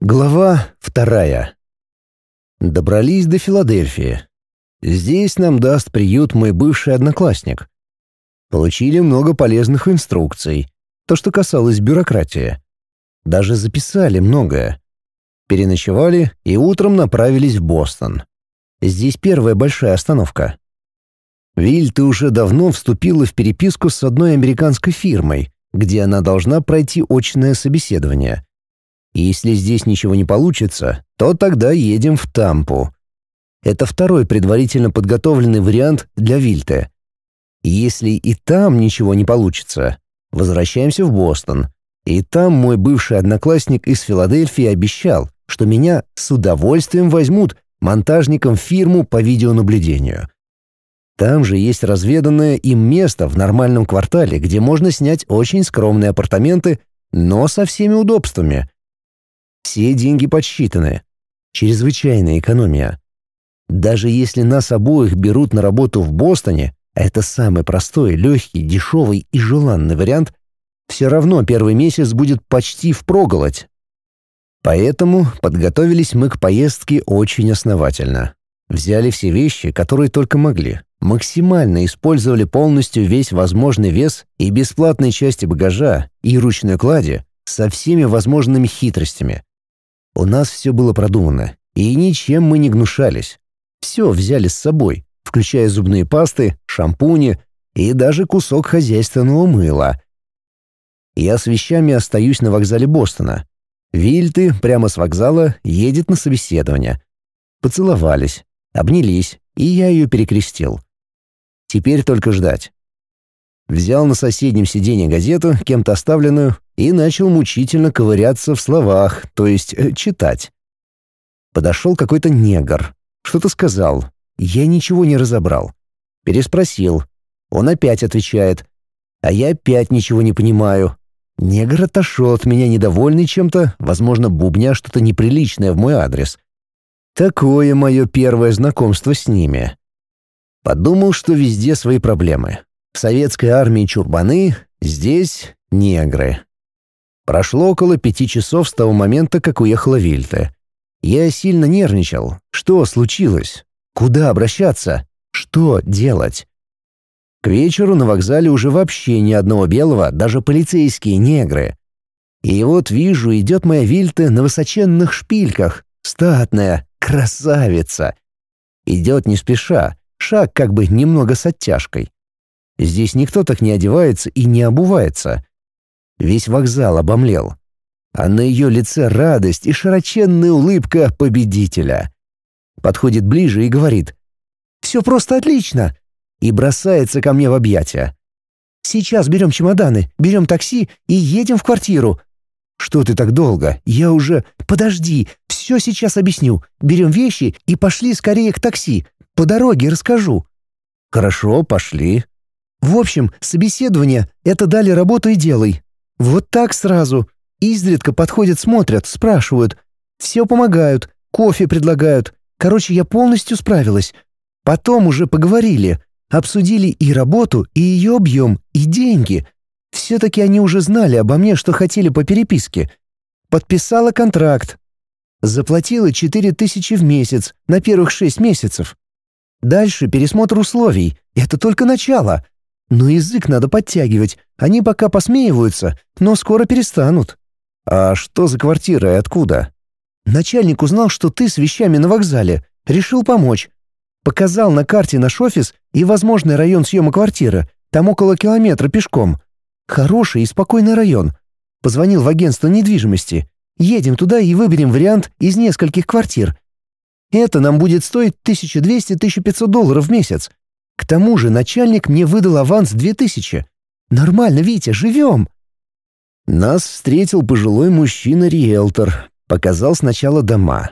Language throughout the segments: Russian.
Глава вторая. Добрались до Филадельфии. Здесь нам даст приют мой бывший одноклассник. Получили много полезных инструкций, то, что касалось бюрократии. Даже записали многое. Переночевали и утром направились в Бостон. Здесь первая большая остановка. Вильта уже давно вступила в переписку с одной американской фирмой, где она должна пройти очное собеседование — если здесь ничего не получится, то тогда едем в Тампу. Это второй предварительно подготовленный вариант для Вильте. Если и там ничего не получится, возвращаемся в Бостон. И там мой бывший одноклассник из Филадельфии обещал, что меня с удовольствием возьмут монтажником фирму по видеонаблюдению. Там же есть разведанное им место в нормальном квартале, где можно снять очень скромные апартаменты, но со всеми удобствами. Все деньги подсчитаны. Чрезвычайная экономия. Даже если нас обоих берут на работу в Бостоне, это самый простой, легкий, дешевый и желанный вариант, все равно первый месяц будет почти впроголодь. Поэтому подготовились мы к поездке очень основательно. Взяли все вещи, которые только могли, максимально использовали полностью весь возможный вес и бесплатные части багажа, и ручной клади со всеми возможными хитростями. У нас все было продумано, и ничем мы не гнушались. Все взяли с собой, включая зубные пасты, шампуни и даже кусок хозяйственного мыла. Я с вещами остаюсь на вокзале Бостона. Вильты прямо с вокзала едет на собеседование. Поцеловались, обнялись, и я ее перекрестил. Теперь только ждать. Взял на соседнем сиденье газету, кем-то оставленную, и начал мучительно ковыряться в словах, то есть э, читать. Подошел какой-то негр. Что-то сказал. Я ничего не разобрал. Переспросил. Он опять отвечает. А я опять ничего не понимаю. Негр отошел от меня недовольный чем-то, возможно, бубня что-то неприличное в мой адрес. Такое мое первое знакомство с ними. Подумал, что везде свои проблемы. В советской армии чурбаны, здесь негры. Прошло около пяти часов с того момента, как уехала Вильте. Я сильно нервничал. Что случилось? Куда обращаться? Что делать? К вечеру на вокзале уже вообще ни одного белого, даже полицейские негры. И вот вижу, идет моя Вильте на высоченных шпильках. Статная, красавица. Идет не спеша, шаг как бы немного с оттяжкой. Здесь никто так не одевается и не обувается. Весь вокзал обомлел. А на ее лице радость и широченная улыбка победителя. Подходит ближе и говорит «Все просто отлично!» и бросается ко мне в объятия. «Сейчас берем чемоданы, берем такси и едем в квартиру». «Что ты так долго? Я уже...» «Подожди, все сейчас объясню. Берем вещи и пошли скорее к такси. По дороге расскажу». «Хорошо, пошли». «В общем, собеседование — это дали работу и делай. Вот так сразу. Изредка подходят, смотрят, спрашивают. Все помогают, кофе предлагают. Короче, я полностью справилась. Потом уже поговорили. Обсудили и работу, и ее объем, и деньги. Все-таки они уже знали обо мне, что хотели по переписке. Подписала контракт. Заплатила четыре тысячи в месяц на первых шесть месяцев. Дальше пересмотр условий. Это только начало. Но язык надо подтягивать. Они пока посмеиваются, но скоро перестанут. А что за квартира и откуда? Начальник узнал, что ты с вещами на вокзале. Решил помочь. Показал на карте наш офис и возможный район съема квартиры. Там около километра пешком. Хороший и спокойный район. Позвонил в агентство недвижимости. Едем туда и выберем вариант из нескольких квартир. Это нам будет стоить 1200-1500 долларов в месяц. К тому же начальник мне выдал аванс две тысячи. Нормально, Витя, живем!» Нас встретил пожилой мужчина-риэлтор. Показал сначала дома.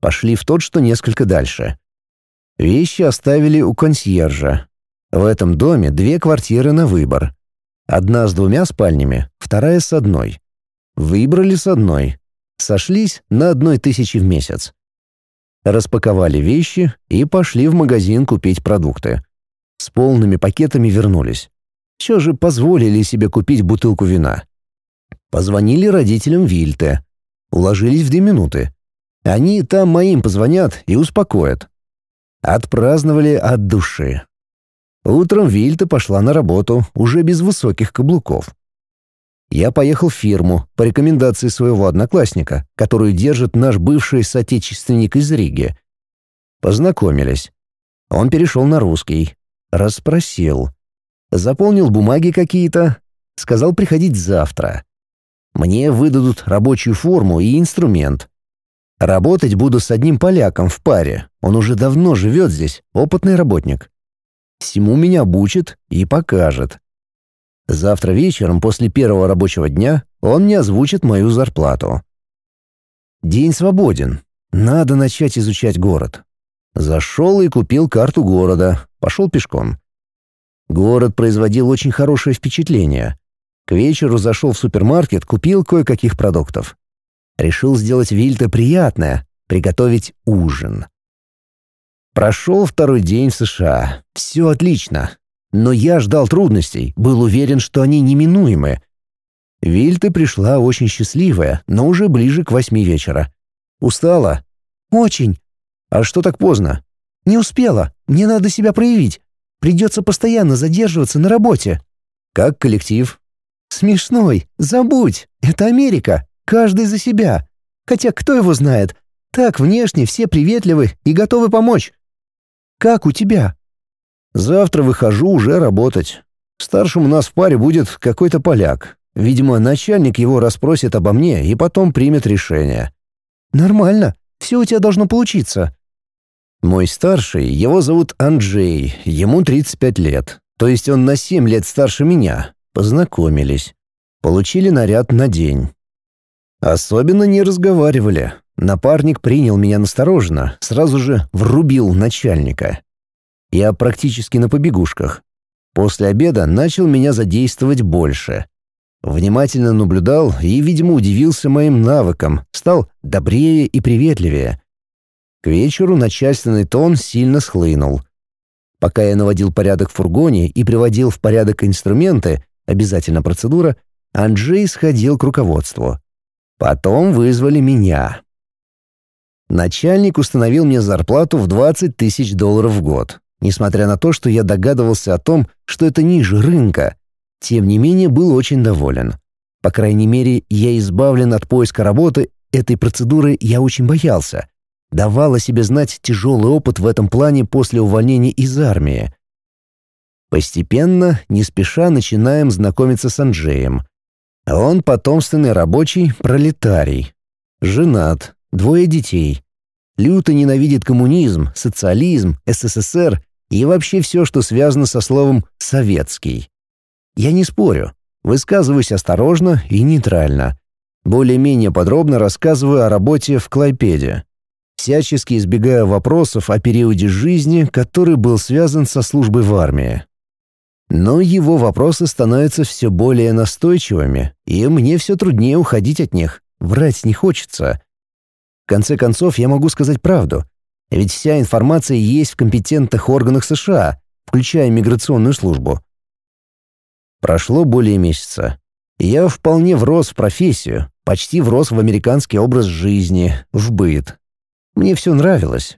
Пошли в тот, что несколько дальше. Вещи оставили у консьержа. В этом доме две квартиры на выбор. Одна с двумя спальнями, вторая с одной. Выбрали с одной. Сошлись на одной тысяче в месяц. Распаковали вещи и пошли в магазин купить продукты. С полными пакетами вернулись. Все же позволили себе купить бутылку вина. Позвонили родителям Вильте. Уложились в две минуты. Они там моим позвонят и успокоят. Отпраздновали от души. Утром Вильта пошла на работу, уже без высоких каблуков. Я поехал в фирму по рекомендации своего одноклассника, которую держит наш бывший соотечественник из Риги. Познакомились. Он перешел на русский. Расспросил. Заполнил бумаги какие-то. Сказал приходить завтра. Мне выдадут рабочую форму и инструмент. Работать буду с одним поляком в паре. Он уже давно живет здесь, опытный работник. Всему меня обучит и покажет. Завтра вечером после первого рабочего дня он мне озвучит мою зарплату. День свободен. Надо начать изучать город. Зашел и купил карту города. Пошел пешком. Город производил очень хорошее впечатление. К вечеру зашел в супермаркет, купил кое-каких продуктов. Решил сделать Вильте приятное — приготовить ужин. Прошел второй день в США. Все отлично. Но я ждал трудностей, был уверен, что они неминуемы. Вильта пришла очень счастливая, но уже ближе к восьми вечера. Устала? Очень. А что так поздно? Не успела. Мне надо себя проявить. Придется постоянно задерживаться на работе. Как коллектив? Смешной. Забудь. Это Америка. Каждый за себя. Хотя кто его знает? Так внешне все приветливы и готовы помочь. Как у тебя?» «Завтра выхожу уже работать. Старшим у нас в паре будет какой-то поляк. Видимо, начальник его расспросит обо мне и потом примет решение». «Нормально. Все у тебя должно получиться». Мой старший, его зовут Анджей, ему 35 лет. То есть он на 7 лет старше меня. Познакомились. Получили наряд на день. Особенно не разговаривали. Напарник принял меня настороженно, сразу же врубил начальника. Я практически на побегушках. После обеда начал меня задействовать больше. Внимательно наблюдал и, видимо, удивился моим навыкам, стал добрее и приветливее. К вечеру начальственный тон сильно схлынул. Пока я наводил порядок в фургоне и приводил в порядок инструменты, обязательно процедура, Анджей сходил к руководству. Потом вызвали меня. Начальник установил мне зарплату в 20 тысяч долларов в год, несмотря на то, что я догадывался о том, что это ниже рынка. Тем не менее, был очень доволен. По крайней мере, я избавлен от поиска работы, этой процедуры я очень боялся. Давал о себе знать тяжелый опыт в этом плане после увольнения из армии. Постепенно, не спеша, начинаем знакомиться с Анджеем. Он потомственный рабочий, пролетарий. Женат, Двое детей. Люто ненавидит коммунизм, социализм, СССР и вообще все, что связано со словом «советский». Я не спорю, высказываюсь осторожно и нейтрально. Более-менее подробно рассказываю о работе в Клайпеде. Всячески избегаю вопросов о периоде жизни, который был связан со службой в армии. Но его вопросы становятся все более настойчивыми, и мне все труднее уходить от них. Врать не хочется конце концов, я могу сказать правду. Ведь вся информация есть в компетентных органах США, включая миграционную службу. Прошло более месяца. Я вполне врос в профессию, почти врос в американский образ жизни, в быт. Мне все нравилось.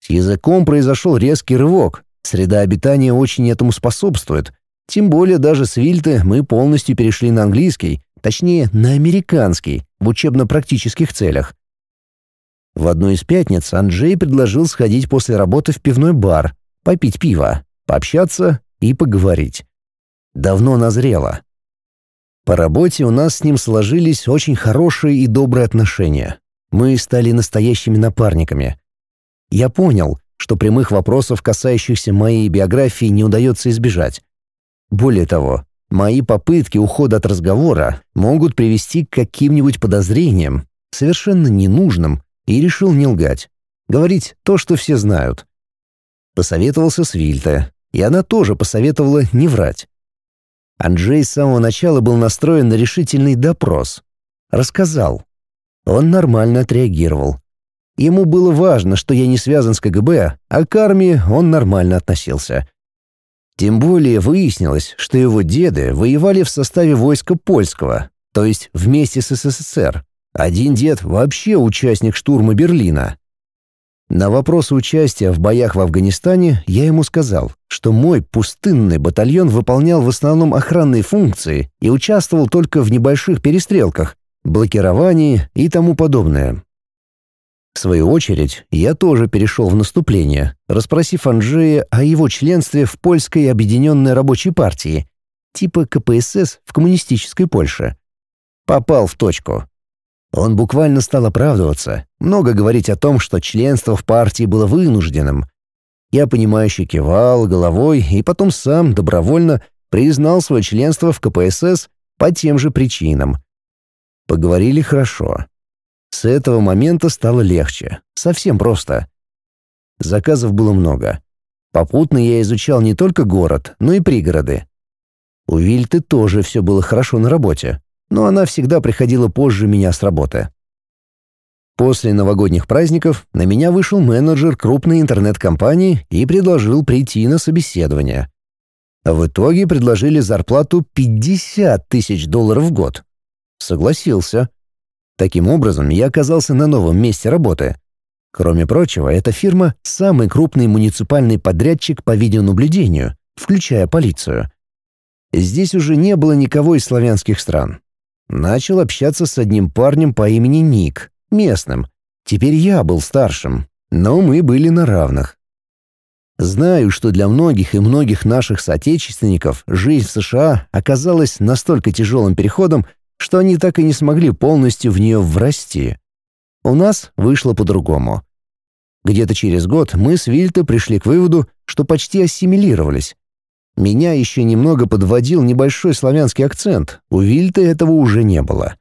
С языком произошел резкий рывок. Среда обитания очень этому способствует. Тем более даже с Вильты мы полностью перешли на английский, точнее, на американский, в учебно-практических целях. В одну из пятниц Анджей предложил сходить после работы в пивной бар, попить пиво, пообщаться и поговорить. Давно назрело. По работе у нас с ним сложились очень хорошие и добрые отношения. Мы стали настоящими напарниками. Я понял, что прямых вопросов, касающихся моей биографии, не удается избежать. Более того, мои попытки ухода от разговора могут привести к каким-нибудь подозрениям, совершенно ненужным и решил не лгать. Говорить то, что все знают. Посоветовался с Вильта, и она тоже посоветовала не врать. Анджей с самого начала был настроен на решительный допрос. Рассказал. Он нормально отреагировал. Ему было важно, что я не связан с КГБ, а к армии он нормально относился. Тем более выяснилось, что его деды воевали в составе войска польского, то есть вместе с СССР, Один дед вообще участник штурма Берлина. На вопрос участия в боях в Афганистане я ему сказал, что мой пустынный батальон выполнял в основном охранные функции и участвовал только в небольших перестрелках, блокировании и тому подобное. В свою очередь, я тоже перешел в наступление, расспросив Анджея о его членстве в Польской объединенной рабочей партии, типа КПСС в коммунистической Польше. Попал в точку. Он буквально стал оправдываться, много говорить о том, что членство в партии было вынужденным. Я, понимающе кивал головой и потом сам добровольно признал свое членство в КПСС по тем же причинам. Поговорили хорошо. С этого момента стало легче. Совсем просто. Заказов было много. Попутно я изучал не только город, но и пригороды. У Вильты тоже все было хорошо на работе но она всегда приходила позже меня с работы. После новогодних праздников на меня вышел менеджер крупной интернет-компании и предложил прийти на собеседование. В итоге предложили зарплату 50 тысяч долларов в год. Согласился. Таким образом, я оказался на новом месте работы. Кроме прочего, эта фирма — самый крупный муниципальный подрядчик по видеонаблюдению, включая полицию. Здесь уже не было никого из славянских стран. Начал общаться с одним парнем по имени Ник, местным. Теперь я был старшим, но мы были на равных. Знаю, что для многих и многих наших соотечественников жизнь в США оказалась настолько тяжелым переходом, что они так и не смогли полностью в нее врасти. У нас вышло по-другому. Где-то через год мы с Вильто пришли к выводу, что почти ассимилировались. Меня еще немного подводил небольшой славянский акцент, у Вильты этого уже не было.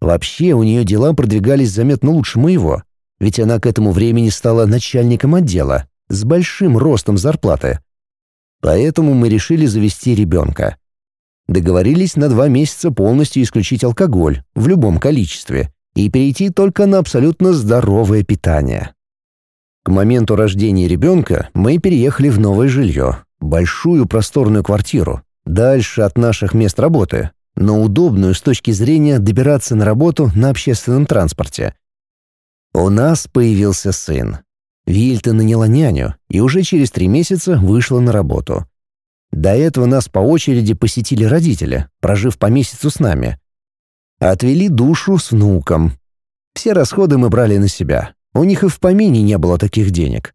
Вообще у нее дела продвигались заметно лучше моего, ведь она к этому времени стала начальником отдела с большим ростом зарплаты. Поэтому мы решили завести ребенка. Договорились на два месяца полностью исключить алкоголь в любом количестве и перейти только на абсолютно здоровое питание. К моменту рождения ребенка мы переехали в новое жилье, большую просторную квартиру, дальше от наших мест работы, но удобную с точки зрения добираться на работу на общественном транспорте. У нас появился сын. Вильта наняла няню и уже через три месяца вышла на работу. До этого нас по очереди посетили родители, прожив по месяцу с нами. Отвели душу с внуком. Все расходы мы брали на себя. У них и в помине не было таких денег.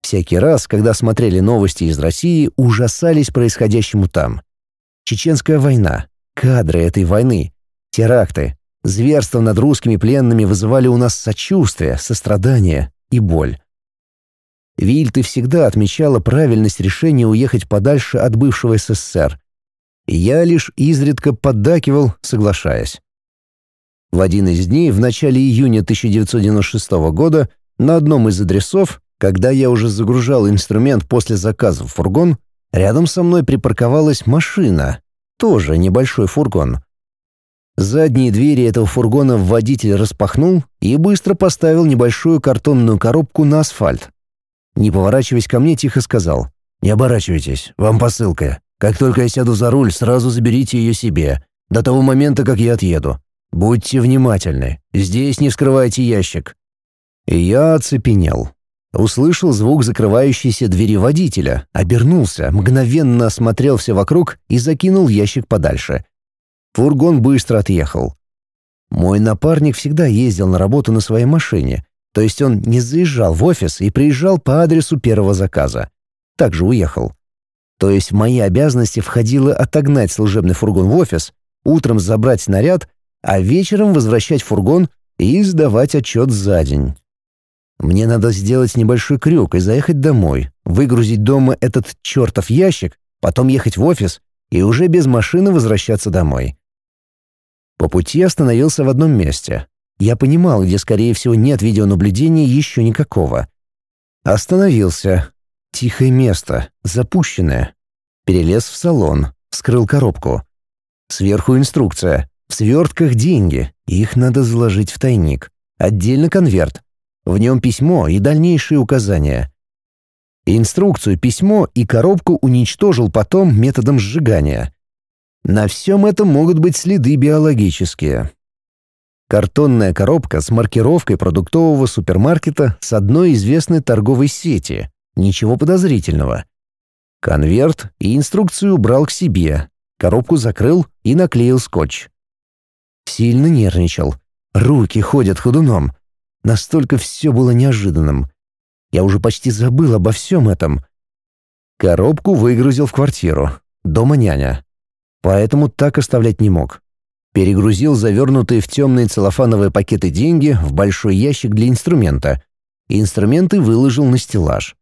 Всякий раз, когда смотрели новости из России, ужасались происходящему там. Чеченская война, кадры этой войны, теракты, зверства над русскими пленными вызывали у нас сочувствие, сострадание и боль. Вильты всегда отмечала правильность решения уехать подальше от бывшего СССР. Я лишь изредка поддакивал, соглашаясь. В один из дней в начале июня 1996 года на одном из адресов когда я уже загружал инструмент после заказа в фургон, рядом со мной припарковалась машина, тоже небольшой фургон. Задние двери этого фургона водитель распахнул и быстро поставил небольшую картонную коробку на асфальт. Не поворачиваясь ко мне, тихо сказал. «Не оборачивайтесь, вам посылка. Как только я сяду за руль, сразу заберите ее себе. До того момента, как я отъеду. Будьте внимательны. Здесь не вскрывайте ящик». И я оцепенел. Услышал звук закрывающейся двери водителя, обернулся, мгновенно осмотрел все вокруг и закинул ящик подальше. Фургон быстро отъехал. Мой напарник всегда ездил на работу на своей машине, то есть он не заезжал в офис и приезжал по адресу первого заказа. Также уехал. То есть в мои обязанности входило отогнать служебный фургон в офис, утром забрать наряд, а вечером возвращать фургон и сдавать отчет за день. Мне надо сделать небольшой крюк и заехать домой, выгрузить дома этот чертов ящик, потом ехать в офис и уже без машины возвращаться домой. По пути остановился в одном месте. Я понимал, где, скорее всего, нет видеонаблюдения еще никакого. Остановился. Тихое место, запущенное. Перелез в салон, вскрыл коробку. Сверху инструкция. В свертках деньги, их надо заложить в тайник. Отдельно конверт, в нем письмо и дальнейшие указания. Инструкцию, письмо и коробку уничтожил потом методом сжигания. На всем этом могут быть следы биологические. Картонная коробка с маркировкой продуктового супермаркета с одной известной торговой сети. Ничего подозрительного. Конверт и инструкцию убрал к себе. Коробку закрыл и наклеил скотч. Сильно нервничал. Руки ходят ходуном. Настолько все было неожиданным. Я уже почти забыл обо всем этом. Коробку выгрузил в квартиру. Дома няня. Поэтому так оставлять не мог. Перегрузил завернутые в темные целлофановые пакеты деньги в большой ящик для инструмента. инструменты выложил на стеллаж.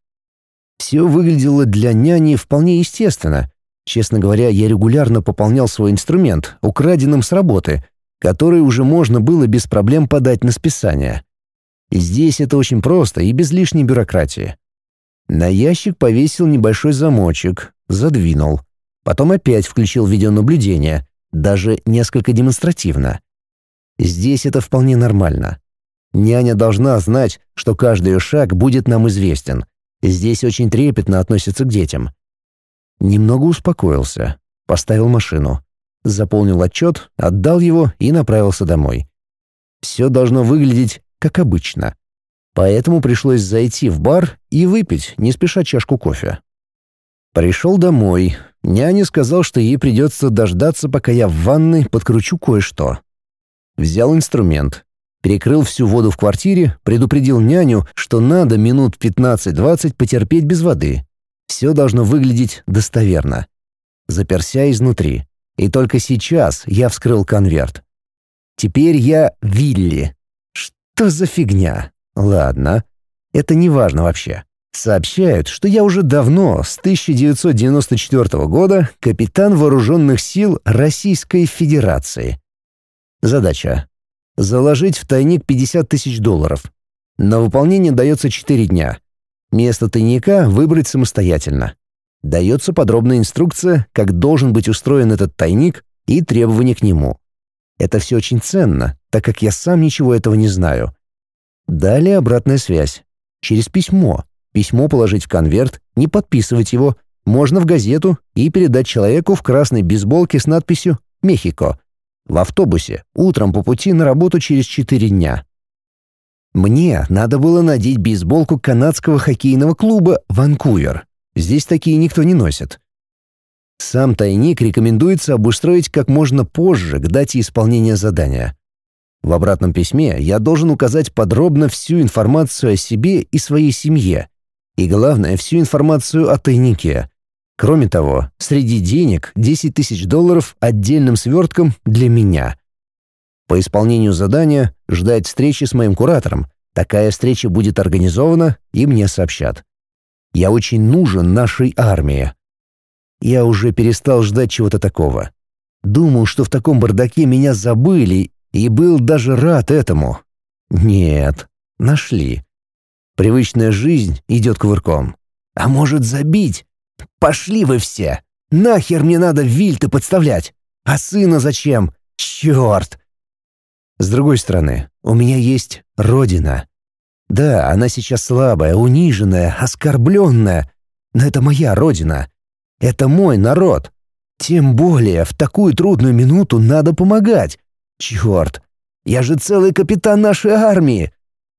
Все выглядело для няни вполне естественно. Честно говоря, я регулярно пополнял свой инструмент, украденным с работы, который уже можно было без проблем подать на списание. Здесь это очень просто и без лишней бюрократии. На ящик повесил небольшой замочек, задвинул. Потом опять включил видеонаблюдение, даже несколько демонстративно. Здесь это вполне нормально. Няня должна знать, что каждый ее шаг будет нам известен. Здесь очень трепетно относятся к детям. Немного успокоился, поставил машину, заполнил отчет, отдал его и направился домой. Все должно выглядеть как обычно. Поэтому пришлось зайти в бар и выпить, не спеша чашку кофе. Пришел домой. Няня сказал, что ей придется дождаться, пока я в ванной подкручу кое-что. Взял инструмент, перекрыл всю воду в квартире, предупредил няню, что надо минут 15-20 потерпеть без воды. Все должно выглядеть достоверно. Заперся изнутри. И только сейчас я вскрыл конверт. Теперь я Вилли, что за фигня? Ладно, это не важно вообще. Сообщают, что я уже давно, с 1994 года, капитан вооруженных сил Российской Федерации. Задача. Заложить в тайник 50 тысяч долларов. На выполнение дается 4 дня. Место тайника выбрать самостоятельно. Дается подробная инструкция, как должен быть устроен этот тайник и требования к нему. Это все очень ценно, так как я сам ничего этого не знаю. Далее обратная связь. Через письмо. Письмо положить в конверт, не подписывать его. Можно в газету и передать человеку в красной бейсболке с надписью «Мехико». В автобусе, утром по пути на работу через четыре дня. Мне надо было надеть бейсболку канадского хоккейного клуба «Ванкувер». Здесь такие никто не носит. Сам тайник рекомендуется обустроить как можно позже к дате исполнения задания. В обратном письме я должен указать подробно всю информацию о себе и своей семье. И главное, всю информацию о тайнике. Кроме того, среди денег 10 тысяч долларов отдельным свертком для меня. По исполнению задания ждать встречи с моим куратором. Такая встреча будет организована, и мне сообщат. Я очень нужен нашей армии. Я уже перестал ждать чего-то такого. Думал, что в таком бардаке меня забыли, и был даже рад этому. Нет, нашли. Привычная жизнь идет кувырком. А может забить? Пошли вы все! Нахер мне надо вильты подставлять? А сына зачем? Черт! С другой стороны, у меня есть родина. Да, она сейчас слабая, униженная, оскорбленная, но это моя родина. Это мой народ. Тем более в такую трудную минуту надо помогать. Черт! Я же целый капитан нашей армии!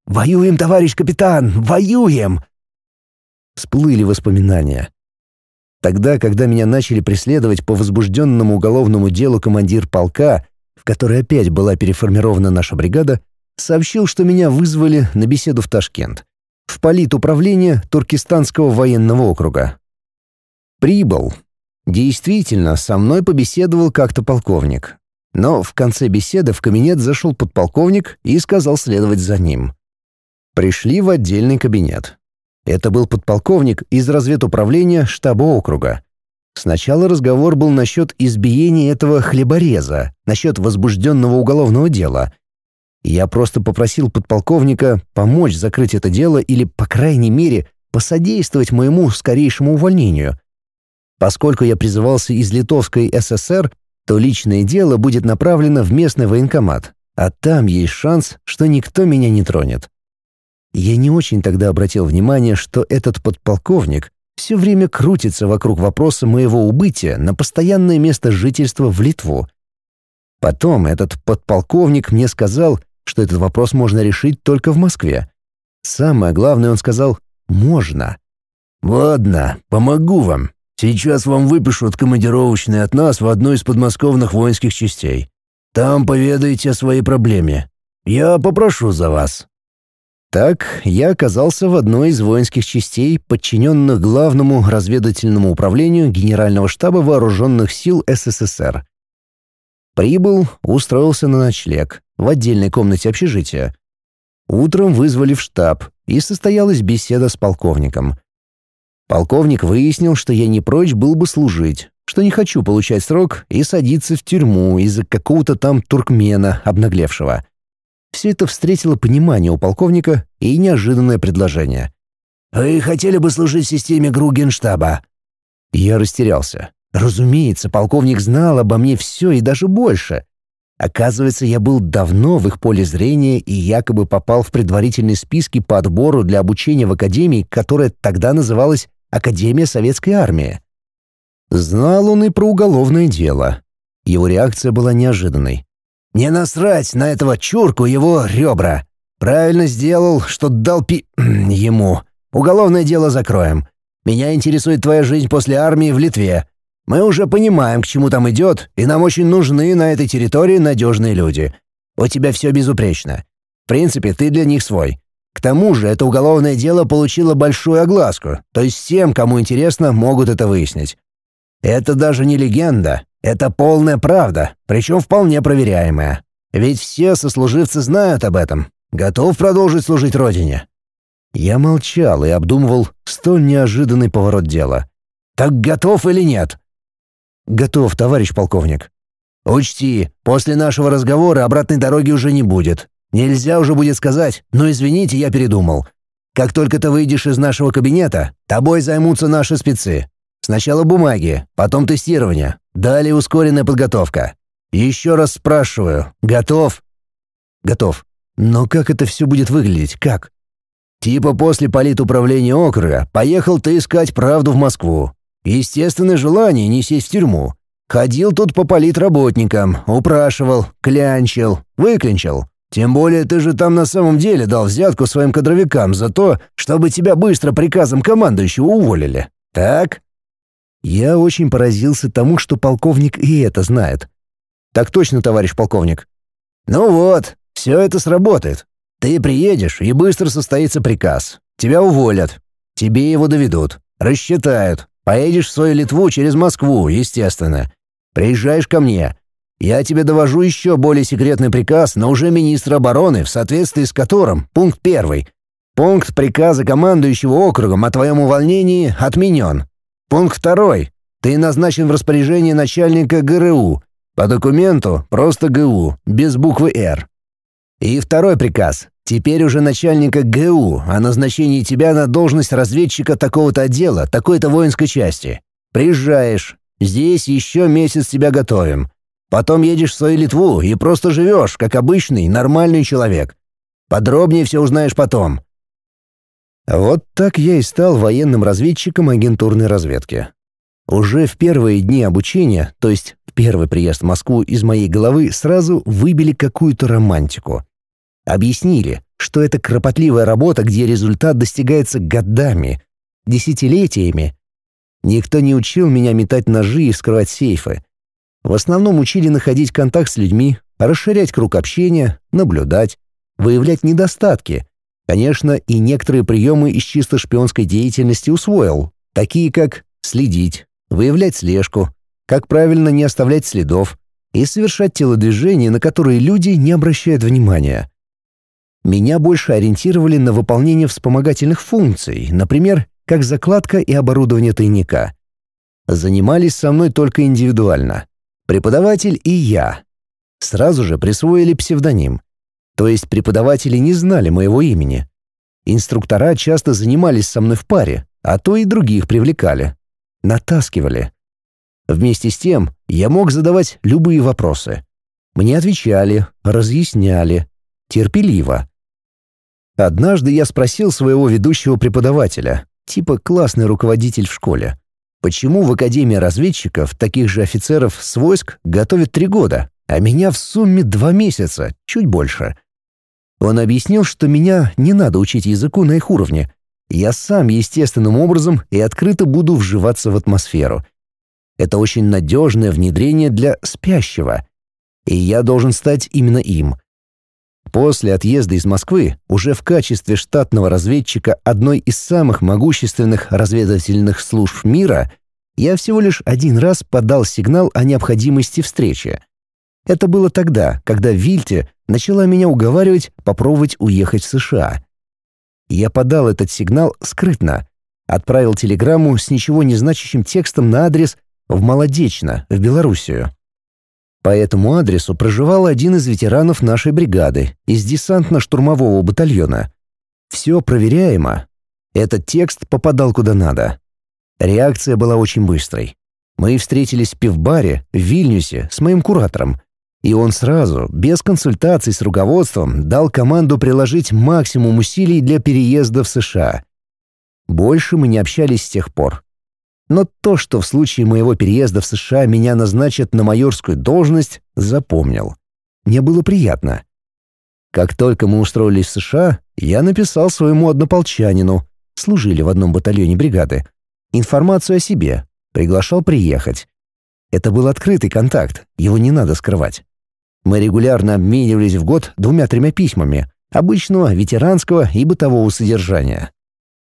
Воюем, товарищ капитан, воюем!» Всплыли воспоминания. Тогда, когда меня начали преследовать по возбужденному уголовному делу командир полка, в который опять была переформирована наша бригада, сообщил, что меня вызвали на беседу в Ташкент, в политуправление Туркестанского военного округа. Прибыл. Действительно, со мной побеседовал как-то полковник. Но в конце беседы в кабинет зашел подполковник и сказал следовать за ним. Пришли в отдельный кабинет. Это был подполковник из разведуправления штаба округа. Сначала разговор был насчет избиения этого хлебореза, насчет возбужденного уголовного дела. Я просто попросил подполковника помочь закрыть это дело или, по крайней мере, посодействовать моему скорейшему увольнению. Поскольку я призывался из Литовской ССР, то личное дело будет направлено в местный военкомат, а там есть шанс, что никто меня не тронет. Я не очень тогда обратил внимание, что этот подполковник все время крутится вокруг вопроса моего убытия на постоянное место жительства в Литву. Потом этот подполковник мне сказал, что этот вопрос можно решить только в Москве. Самое главное, он сказал «можно». «Ладно, помогу вам. Сейчас вам выпишут командировочный от нас в одну из подмосковных воинских частей. Там поведаете о своей проблеме. Я попрошу за вас». Так я оказался в одной из воинских частей, подчиненных Главному разведывательному управлению Генерального штаба Вооруженных сил СССР. Прибыл, устроился на ночлег в отдельной комнате общежития. Утром вызвали в штаб, и состоялась беседа с полковником. Полковник выяснил, что я не прочь был бы служить, что не хочу получать срок и садиться в тюрьму из-за какого-то там туркмена обнаглевшего. Все это встретило понимание у полковника и неожиданное предложение. «Вы хотели бы служить в системе ГРУ Генштаба?» Я растерялся. Разумеется, полковник знал обо мне все и даже больше. Оказывается, я был давно в их поле зрения и якобы попал в предварительные списки по отбору для обучения в академии, которая тогда называлась Академия Советской Армии. Знал он и про уголовное дело. Его реакция была неожиданной. «Не насрать на этого чурку его ребра. Правильно сделал, что дал пи... ему. Уголовное дело закроем. Меня интересует твоя жизнь после армии в Литве. Мы уже понимаем, к чему там идет, и нам очень нужны на этой территории надежные люди. У тебя все безупречно. В принципе, ты для них свой. К тому же это уголовное дело получило большую огласку, то есть всем, кому интересно, могут это выяснить. Это даже не легенда, это полная правда, причем вполне проверяемая. Ведь все сослуживцы знают об этом. Готов продолжить служить Родине?» Я молчал и обдумывал столь неожиданный поворот дела. «Так готов или нет?» «Готов, товарищ полковник». «Учти, после нашего разговора обратной дороги уже не будет. Нельзя уже будет сказать, но извините, я передумал. Как только ты выйдешь из нашего кабинета, тобой займутся наши спецы. Сначала бумаги, потом тестирование, далее ускоренная подготовка. Еще раз спрашиваю, готов?» «Готов. Но как это все будет выглядеть? Как?» «Типа после политуправления округа поехал ты искать правду в Москву. Естественное желание не сесть в тюрьму. Ходил тут по политработникам, упрашивал, клянчил, выклинчил. Тем более ты же там на самом деле дал взятку своим кадровикам за то, чтобы тебя быстро приказом командующего уволили. Так? Я очень поразился тому, что полковник и это знает. Так точно, товарищ полковник. Ну вот, все это сработает. Ты приедешь, и быстро состоится приказ. Тебя уволят. Тебе его доведут. Рассчитают. Поедешь в свою Литву через Москву, естественно. Приезжаешь ко мне. Я тебе довожу еще более секретный приказ на уже министра обороны, в соответствии с которым, пункт первый, пункт приказа командующего округом о твоем увольнении отменен. Пункт второй. Ты назначен в распоряжение начальника ГРУ. По документу просто ГУ, без буквы «Р». И второй приказ. Теперь уже начальника ГУ о назначении тебя на должность разведчика такого-то отдела, такой-то воинской части. Приезжаешь. Здесь еще месяц тебя готовим. Потом едешь в свою Литву и просто живешь, как обычный, нормальный человек. Подробнее все узнаешь потом». Вот так я и стал военным разведчиком агентурной разведки. Уже в первые дни обучения, то есть в первый приезд в Москву из моей головы, сразу выбили какую-то романтику. Объяснили, что это кропотливая работа, где результат достигается годами, десятилетиями. Никто не учил меня метать ножи и вскрывать сейфы. В основном учили находить контакт с людьми, расширять круг общения, наблюдать, выявлять недостатки. Конечно, и некоторые приемы из чисто шпионской деятельности усвоил, такие как следить, выявлять слежку, как правильно не оставлять следов и совершать телодвижения, на которые люди не обращают внимания. Меня больше ориентировали на выполнение вспомогательных функций, например, как закладка и оборудование тайника. Занимались со мной только индивидуально. Преподаватель и я. Сразу же присвоили псевдоним. То есть преподаватели не знали моего имени. Инструктора часто занимались со мной в паре, а то и других привлекали. Натаскивали. Вместе с тем я мог задавать любые вопросы. Мне отвечали, разъясняли. Терпеливо. Однажды я спросил своего ведущего преподавателя, типа классный руководитель в школе, почему в Академии разведчиков таких же офицеров с войск готовят три года, а меня в сумме два месяца, чуть больше. Он объяснил, что меня не надо учить языку на их уровне. Я сам естественным образом и открыто буду вживаться в атмосферу. Это очень надежное внедрение для спящего. И я должен стать именно им. После отъезда из Москвы, уже в качестве штатного разведчика одной из самых могущественных разведывательных служб мира, я всего лишь один раз подал сигнал о необходимости встречи. Это было тогда, когда Вильте начала меня уговаривать попробовать уехать в США. Я подал этот сигнал скрытно, отправил телеграмму с ничего не значащим текстом на адрес в Молодечно, в Белоруссию. По этому адресу проживал один из ветеранов нашей бригады из десантно-штурмового батальона. Все проверяемо. Этот текст попадал куда надо. Реакция была очень быстрой. Мы встретились в пивбаре в Вильнюсе с моим куратором, и он сразу, без консультаций с руководством, дал команду приложить максимум усилий для переезда в США. Больше мы не общались с тех пор. Но то, что в случае моего переезда в США меня назначат на майорскую должность, запомнил. Мне было приятно. Как только мы устроились в США, я написал своему однополчанину, служили в одном батальоне бригады, информацию о себе, приглашал приехать. Это был открытый контакт, его не надо скрывать. Мы регулярно обменивались в год двумя-тремя письмами, обычного ветеранского и бытового содержания.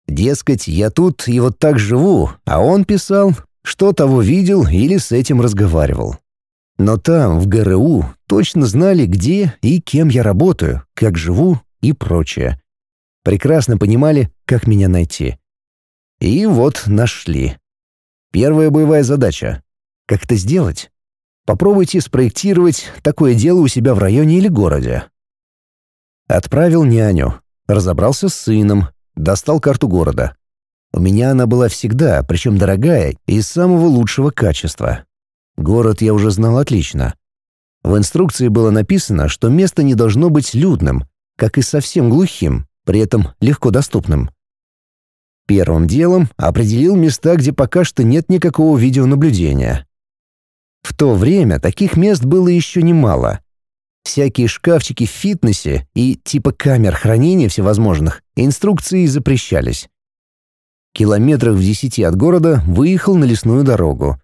Дескать, я тут и вот так живу, а он писал, что того видел или с этим разговаривал. Но там, в ГРУ, точно знали, где и кем я работаю, как живу и прочее. Прекрасно понимали, как меня найти. И вот нашли. Первая боевая задача. Как это сделать? Попробуйте спроектировать такое дело у себя в районе или городе. Отправил няню, разобрался с сыном, достал карту города. У меня она была всегда, причем дорогая и из самого лучшего качества. Город я уже знал отлично. В инструкции было написано, что место не должно быть людным, как и совсем глухим, при этом легко доступным. Первым делом определил места, где пока что нет никакого видеонаблюдения. В то время таких мест было еще немало. Всякие шкафчики в фитнесе и типа камер хранения всевозможных инструкции запрещались. Километрах в десяти от города выехал на лесную дорогу.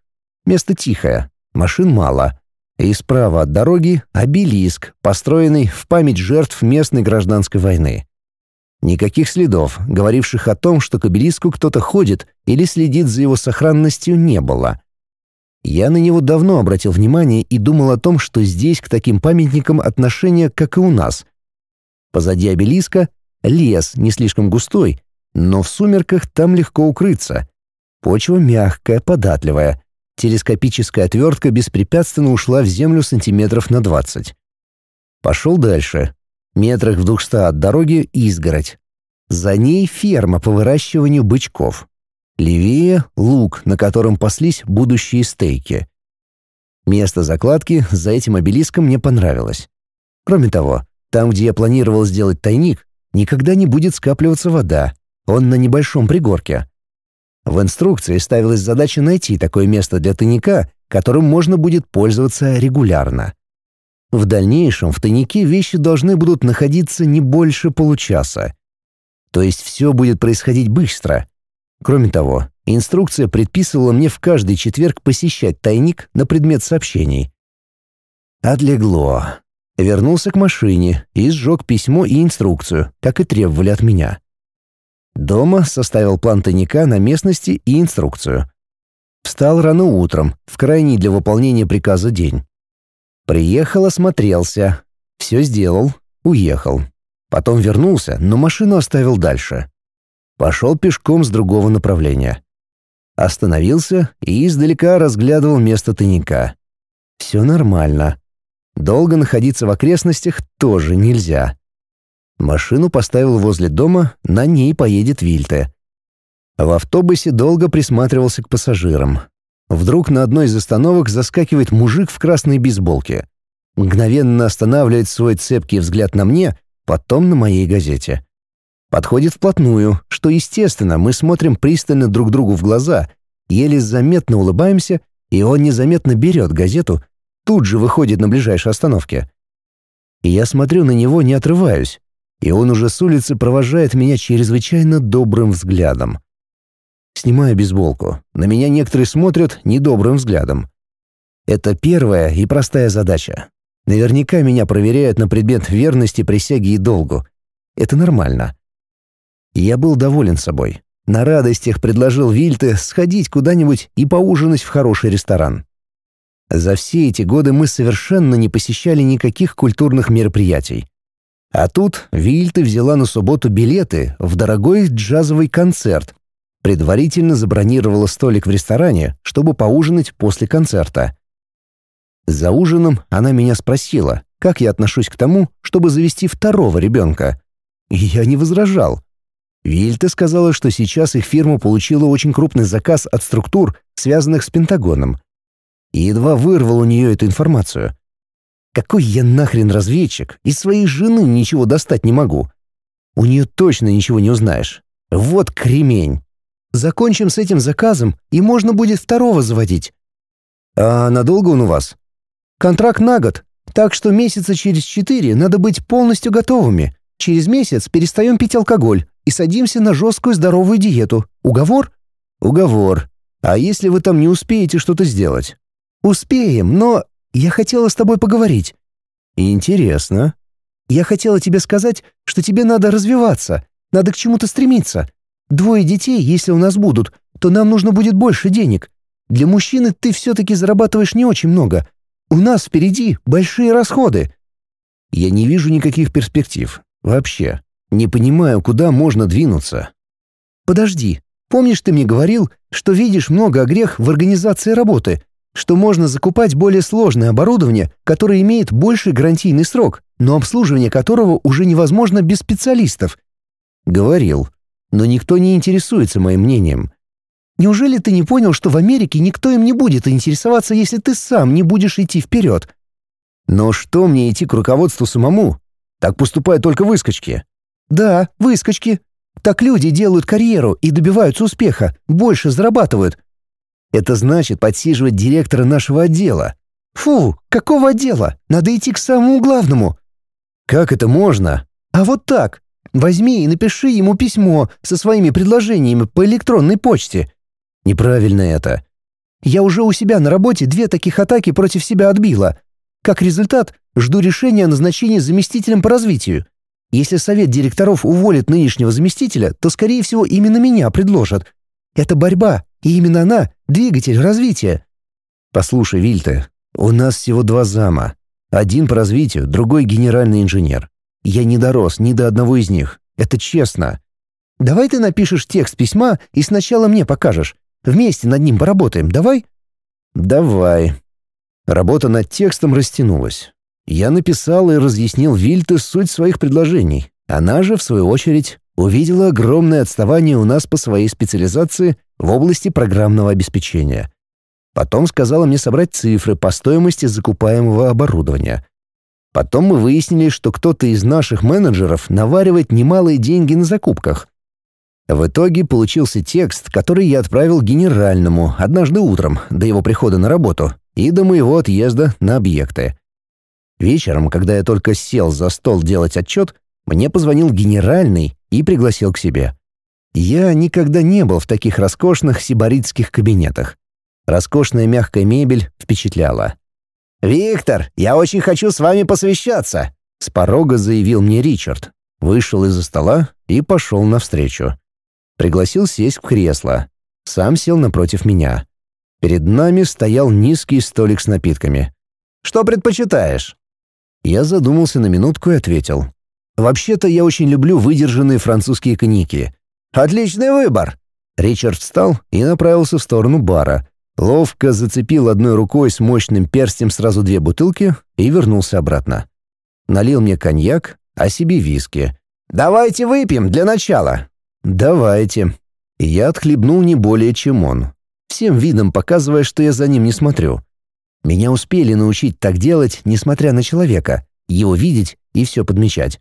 Место тихое, машин мало. И справа от дороги обелиск, построенный в память жертв местной гражданской войны. Никаких следов, говоривших о том, что к обелиску кто-то ходит или следит за его сохранностью, не было. Я на него давно обратил внимание и думал о том, что здесь к таким памятникам отношение, как и у нас. Позади обелиска — лес, не слишком густой, но в сумерках там легко укрыться. Почва мягкая, податливая. Телескопическая отвертка беспрепятственно ушла в землю сантиметров на двадцать. Пошел дальше. Метрах в двухста от дороги изгородь. За ней ферма по выращиванию бычков. Левее — луг, на котором паслись будущие стейки. Место закладки за этим обелиском мне понравилось. Кроме того, там, где я планировал сделать тайник, никогда не будет скапливаться вода. Он на небольшом пригорке. В инструкции ставилась задача найти такое место для тайника, которым можно будет пользоваться регулярно. В дальнейшем в тайнике вещи должны будут находиться не больше получаса. То есть все будет происходить быстро. Кроме того, инструкция предписывала мне в каждый четверг посещать тайник на предмет сообщений. Отлегло. Вернулся к машине и сжег письмо и инструкцию, как и требовали от меня. Дома составил план тайника на местности и инструкцию. Встал рано утром, в крайний для выполнения приказа день. Приехал, осмотрелся. Все сделал, уехал. Потом вернулся, но машину оставил дальше. Пошел пешком с другого направления. Остановился и издалека разглядывал место тайника. Все нормально. Долго находиться в окрестностях тоже нельзя. Машину поставил возле дома, на ней поедет Вильте. В автобусе долго присматривался к пассажирам. Вдруг на одной из остановок заскакивает мужик в красной бейсболке. Мгновенно останавливает свой цепкий взгляд на мне, потом на моей газете. Подходит вплотную, что естественно, мы смотрим пристально друг другу в глаза, еле заметно улыбаемся, и он незаметно берет газету тут же выходит на ближайшей остановке. И я смотрю на него, не отрываюсь, и он уже с улицы провожает меня чрезвычайно добрым взглядом. Снимаю бейсболку. На меня некоторые смотрят недобрым взглядом. Это первая и простая задача. Наверняка меня проверяют на предмет верности, присяги и долгу. Это нормально. Я был доволен собой. На радостях предложил Вильте сходить куда-нибудь и поужинать в хороший ресторан. За все эти годы мы совершенно не посещали никаких культурных мероприятий. А тут Вильте взяла на субботу билеты в дорогой джазовый концерт, предварительно забронировала столик в ресторане, чтобы поужинать после концерта. За ужином она меня спросила, как я отношусь к тому, чтобы завести второго ребенка. Я не возражал. Вильта сказала, что сейчас их фирма получила очень крупный заказ от структур, связанных с Пентагоном. И едва вырвал у нее эту информацию. Какой я нахрен разведчик? Из своей жены ничего достать не могу. У нее точно ничего не узнаешь. Вот кремень. Закончим с этим заказом, и можно будет второго заводить. А надолго он у вас? Контракт на год, так что месяца через четыре надо быть полностью готовыми. Через месяц перестаем пить алкоголь и садимся на жесткую здоровую диету. Уговор? Уговор. А если вы там не успеете что-то сделать? Успеем, но я хотела с тобой поговорить. Интересно. Я хотела тебе сказать, что тебе надо развиваться, надо к чему-то стремиться. Двое детей, если у нас будут, то нам нужно будет больше денег. Для мужчины ты все-таки зарабатываешь не очень много, у нас впереди большие расходы. Я не вижу никаких перспектив. Вообще. Не понимаю, куда можно двинуться. Подожди. Помнишь, ты мне говорил, что видишь много грех в организации работы, что можно закупать более сложное оборудование, которое имеет больший гарантийный срок, но обслуживание которого уже невозможно без специалистов? Говорил. Но никто не интересуется моим мнением. Неужели ты не понял, что в Америке никто им не будет интересоваться, если ты сам не будешь идти вперед? Но что мне идти к руководству самому? Так поступают только выскочки. Да, выскочки. Так люди делают карьеру и добиваются успеха, больше зарабатывают. Это значит подсиживать директора нашего отдела. Фу, какого отдела? Надо идти к самому главному. Как это можно? А вот так. Возьми и напиши ему письмо со своими предложениями по электронной почте. Неправильно это. Я уже у себя на работе две таких атаки против себя отбила. Как результат, жду решения о назначении заместителем по развитию. Если совет директоров уволит нынешнего заместителя, то, скорее всего, именно меня предложат. Это борьба, и именно она — двигатель развития. Послушай, Вильте, у нас всего два зама. Один по развитию, другой генеральный инженер. Я не дорос ни до одного из них. Это честно. Давай ты напишешь текст письма и сначала мне покажешь. Вместе над ним поработаем, давай?» «Давай». Работа над текстом растянулась. Я написал и разъяснил Вильте суть своих предложений. Она же, в свою очередь, увидела огромное отставание у нас по своей специализации в области программного обеспечения. Потом сказала мне собрать цифры по стоимости закупаемого оборудования. Потом мы выяснили, что кто-то из наших менеджеров наваривает немалые деньги на закупках. В итоге получился текст, который я отправил генеральному однажды утром, до его прихода на работу и до моего отъезда на объекты. Вечером, когда я только сел за стол делать отчет, мне позвонил генеральный и пригласил к себе. Я никогда не был в таких роскошных сибаритских кабинетах. Роскошная мягкая мебель впечатляла. «Виктор, я очень хочу с вами посвящаться», — с порога заявил мне Ричард. Вышел из-за стола и пошел навстречу. Пригласил сесть в кресло. Сам сел напротив меня. Перед нами стоял низкий столик с напитками. «Что предпочитаешь?» Я задумался на минутку и ответил. «Вообще-то я очень люблю выдержанные французские коньяки». «Отличный выбор!» Ричард встал и направился в сторону бара. Ловко зацепил одной рукой с мощным перстем сразу две бутылки и вернулся обратно. Налил мне коньяк, а себе виски. «Давайте выпьем для начала. «Давайте». Я отхлебнул не более, чем он, всем видом показывая, что я за ним не смотрю. Меня успели научить так делать, несмотря на человека, его видеть и все подмечать.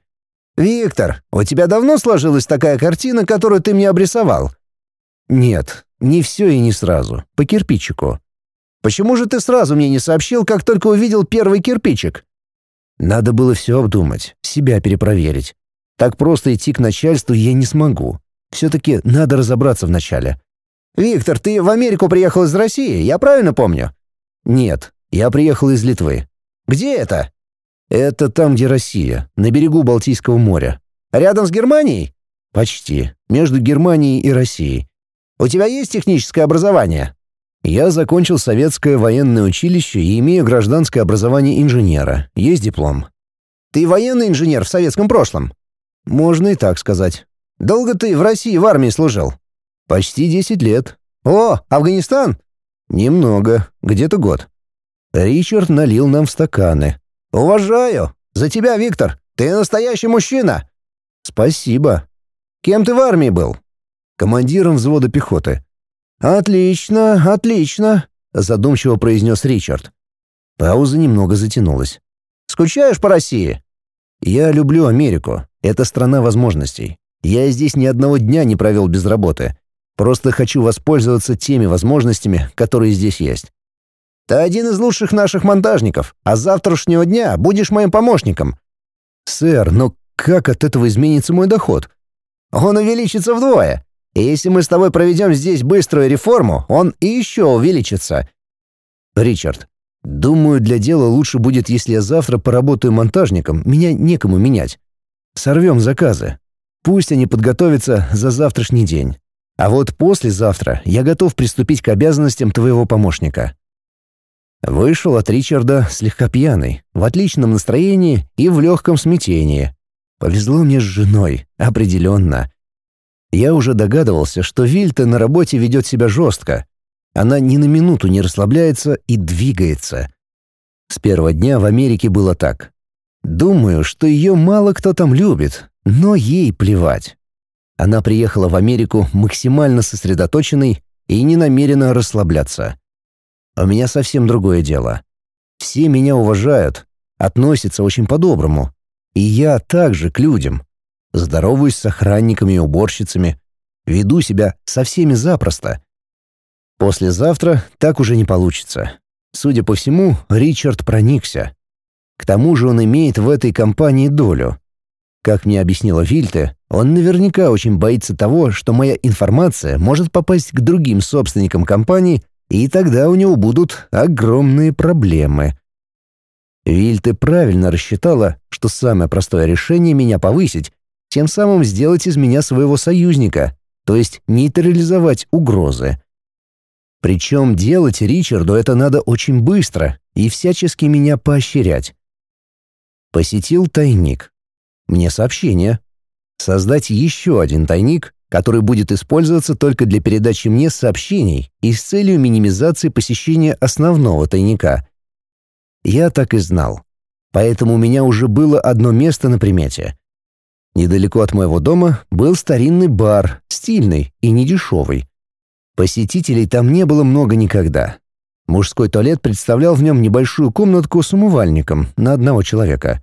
«Виктор, у тебя давно сложилась такая картина, которую ты мне обрисовал?» «Нет, не все и не сразу, по кирпичику». Почему же ты сразу мне не сообщил, как только увидел первый кирпичик?» Надо было все обдумать, себя перепроверить. Так просто идти к начальству я не смогу. Все-таки надо разобраться вначале. «Виктор, ты в Америку приехал из России, я правильно помню?» «Нет, я приехал из Литвы». «Где это?» «Это там, где Россия, на берегу Балтийского моря». «Рядом с Германией?» «Почти. Между Германией и Россией». «У тебя есть техническое образование?» «Я закончил советское военное училище и имею гражданское образование инженера. Есть диплом». «Ты военный инженер в советском прошлом?» «Можно и так сказать». «Долго ты в России в армии служил?» «Почти десять лет». «О, Афганистан?» «Немного. Где-то год». Ричард налил нам в стаканы. «Уважаю. За тебя, Виктор. Ты настоящий мужчина». «Спасибо. Кем ты в армии был?» «Командиром взвода пехоты». «Отлично, отлично», — задумчиво произнес Ричард. Пауза немного затянулась. «Скучаешь по России?» «Я люблю Америку. Это страна возможностей. Я здесь ни одного дня не провел без работы. Просто хочу воспользоваться теми возможностями, которые здесь есть. Ты один из лучших наших монтажников, а с завтрашнего дня будешь моим помощником. Сэр, но как от этого изменится мой доход? Он увеличится вдвое. И если мы с тобой проведем здесь быструю реформу, он и еще увеличится. Ричард, думаю, для дела лучше будет, если я завтра поработаю монтажником, меня некому менять. Сорвем заказы. Пусть они подготовятся за завтрашний день. А вот послезавтра я готов приступить к обязанностям твоего помощника». Вышел от Ричарда слегка пьяный, в отличном настроении и в легком смятении. Повезло мне с женой, определенно. Я уже догадывался, что Вильта на работе ведет себя жестко. Она ни на минуту не расслабляется и двигается. С первого дня в Америке было так. Думаю, что ее мало кто там любит, но ей плевать. Она приехала в Америку максимально сосредоточенной и не намерена расслабляться. У меня совсем другое дело. Все меня уважают, относятся очень по-доброму. И я также к людям. Здороваюсь с охранниками и уборщицами. Веду себя со всеми запросто. Послезавтра так уже не получится. Судя по всему, Ричард проникся. К тому же он имеет в этой компании долю. Как мне объяснила Вильте, он наверняка очень боится того, что моя информация может попасть к другим собственникам компании, и тогда у него будут огромные проблемы. Вильте правильно рассчитала, что самое простое решение меня повысить, тем самым сделать из меня своего союзника, то есть нейтрализовать угрозы. Причем делать Ричарду это надо очень быстро и всячески меня поощрять. Посетил тайник. Мне сообщение. Создать еще один тайник, который будет использоваться только для передачи мне сообщений и с целью минимизации посещения основного тайника. Я так и знал. Поэтому у меня уже было одно место на примете. Недалеко от моего дома был старинный бар, стильный и недешевый. Посетителей там не было много никогда. Мужской туалет представлял в нем небольшую комнатку с умывальником на одного человека.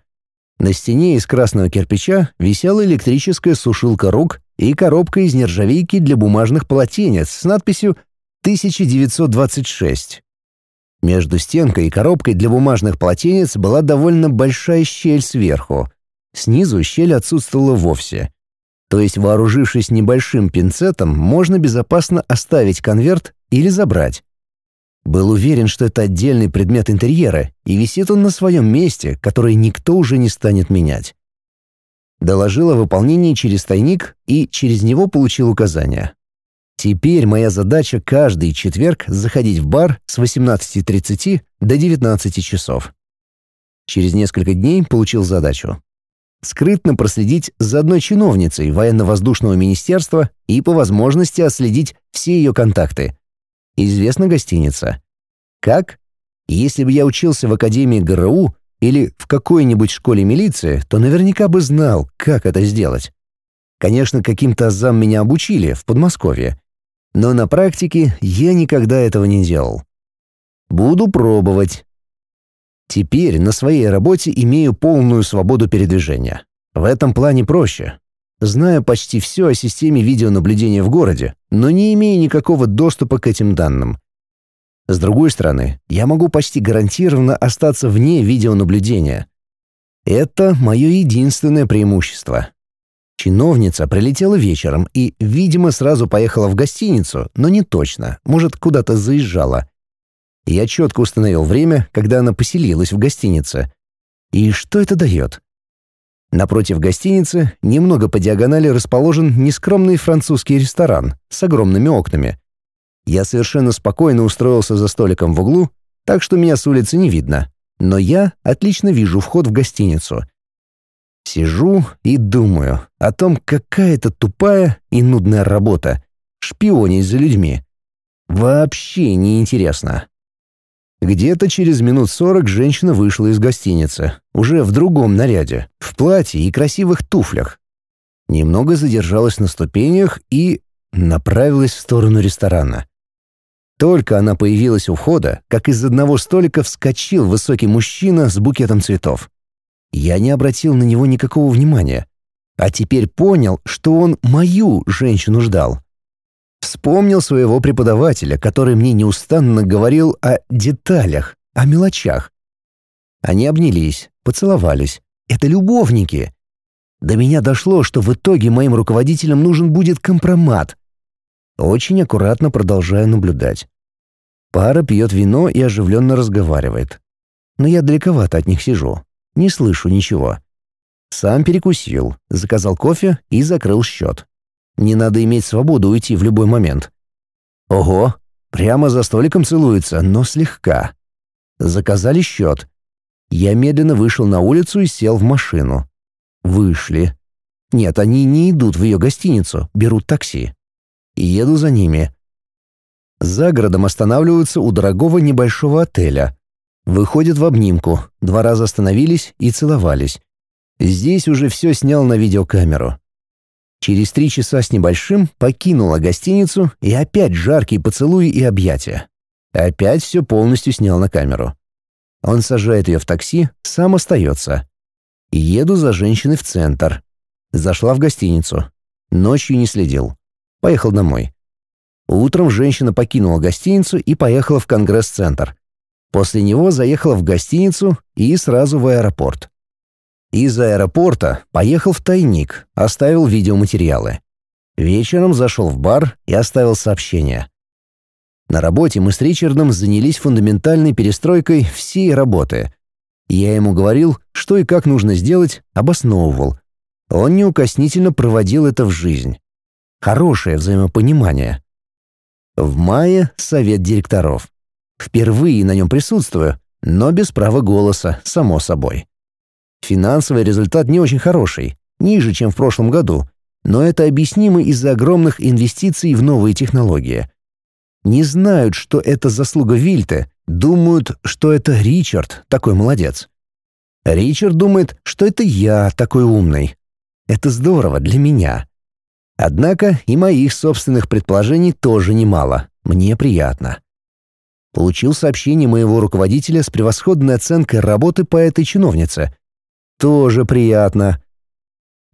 На стене из красного кирпича висела электрическая сушилка рук и коробка из нержавейки для бумажных полотенец с надписью «1926». Между стенкой и коробкой для бумажных полотенец была довольно большая щель сверху. Снизу щель отсутствовала вовсе. То есть, вооружившись небольшим пинцетом, можно безопасно оставить конверт или забрать. Был уверен, что это отдельный предмет интерьера, и висит он на своем месте, которое никто уже не станет менять. Доложил о выполнении через тайник и через него получил указания. Теперь моя задача каждый четверг заходить в бар с 18.30 до 19 часов. Через несколько дней получил задачу. Скрытно проследить за одной чиновницей военно-воздушного министерства и по возможности отследить все ее контакты, известна гостиница. Как? Если бы я учился в Академии ГРУ или в какой-нибудь школе милиции, то наверняка бы знал, как это сделать. Конечно, каким-то азам меня обучили в Подмосковье, но на практике я никогда этого не делал. Буду пробовать. Теперь на своей работе имею полную свободу передвижения. В этом плане проще. Знаю почти все о системе видеонаблюдения в городе, но не имею никакого доступа к этим данным. С другой стороны, я могу почти гарантированно остаться вне видеонаблюдения. Это мое единственное преимущество. Чиновница прилетела вечером и, видимо, сразу поехала в гостиницу, но не точно, может, куда-то заезжала. Я четко установил время, когда она поселилась в гостинице. И что это дает? Напротив гостиницы, немного по диагонали расположен нескромный французский ресторан с огромными окнами. Я совершенно спокойно устроился за столиком в углу, так что меня с улицы не видно. Но я отлично вижу вход в гостиницу. Сижу и думаю о том, какая это тупая и нудная работа — шпионить за людьми. Вообще неинтересно. Где-то через минут сорок женщина вышла из гостиницы, уже в другом наряде, в платье и красивых туфлях. Немного задержалась на ступенях и направилась в сторону ресторана. Только она появилась у входа, как из одного столика вскочил высокий мужчина с букетом цветов. Я не обратил на него никакого внимания, а теперь понял, что он мою женщину ждал. Вспомнил своего преподавателя, который мне неустанно говорил о деталях, о мелочах. Они обнялись, поцеловались. Это любовники. До меня дошло, что в итоге моим руководителям нужен будет компромат. Очень аккуратно продолжаю наблюдать. Пара пьет вино и оживленно разговаривает. Но я далековато от них сижу. Не слышу ничего. Сам перекусил, заказал кофе и закрыл счет. Не надо иметь свободу уйти в любой момент. Ого, прямо за столиком целуется, но слегка. Заказали счет. Я медленно вышел на улицу и сел в машину. Вышли. Нет, они не идут в ее гостиницу, берут такси. Еду за ними. За городом останавливаются у дорогого небольшого отеля. Выходят в обнимку, два раза остановились и целовались. Здесь уже все снял на видеокамеру. Через три часа с небольшим покинула гостиницу и опять жаркие поцелуи и объятия. Опять все полностью снял на камеру. Он сажает ее в такси, сам остается. Еду за женщиной в центр. Зашла в гостиницу. Ночью не следил. Поехал домой. Утром женщина покинула гостиницу и поехала в конгресс-центр. После него заехала в гостиницу и сразу в аэропорт. Из аэропорта поехал в тайник, оставил видеоматериалы. Вечером зашел в бар и оставил сообщение. На работе мы с Ричардом занялись фундаментальной перестройкой всей работы. Я ему говорил, что и как нужно сделать, обосновывал. Он неукоснительно проводил это в жизнь. Хорошее взаимопонимание. В мае совет директоров. Впервые на нем присутствую, но без права голоса, само собой. Финансовый результат не очень хороший, ниже, чем в прошлом году, но это объяснимо из-за огромных инвестиций в новые технологии. Не знают, что это заслуга Вильте, думают, что это Ричард такой молодец. Ричард думает, что это я такой умный. Это здорово для меня. Однако и моих собственных предположений тоже немало. Мне приятно. Получил сообщение моего руководителя с превосходной оценкой работы по этой чиновнице. Тоже приятно.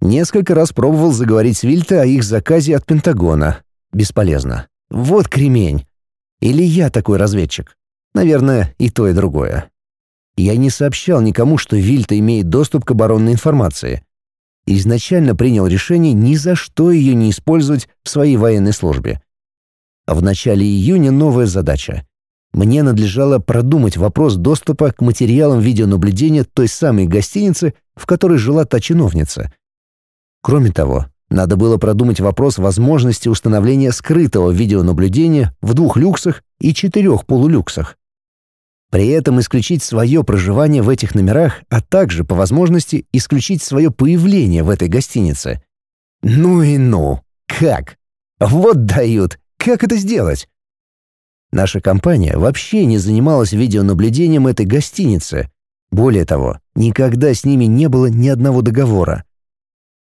Несколько раз пробовал заговорить с Вильта о их заказе от Пентагона. Бесполезно. Вот кремень. Или я такой разведчик? Наверное, и то, и другое. Я не сообщал никому, что Вильта имеет доступ к оборонной информации. Изначально принял решение ни за что ее не использовать в своей военной службе. В начале июня новая задача мне надлежало продумать вопрос доступа к материалам видеонаблюдения той самой гостиницы, в которой жила та чиновница. Кроме того, надо было продумать вопрос возможности установления скрытого видеонаблюдения в двух люксах и четырех полулюксах. При этом исключить свое проживание в этих номерах, а также, по возможности, исключить свое появление в этой гостинице. Ну и ну! Как? Вот дают! Как это сделать? Наша компания вообще не занималась видеонаблюдением этой гостиницы. Более того, никогда с ними не было ни одного договора.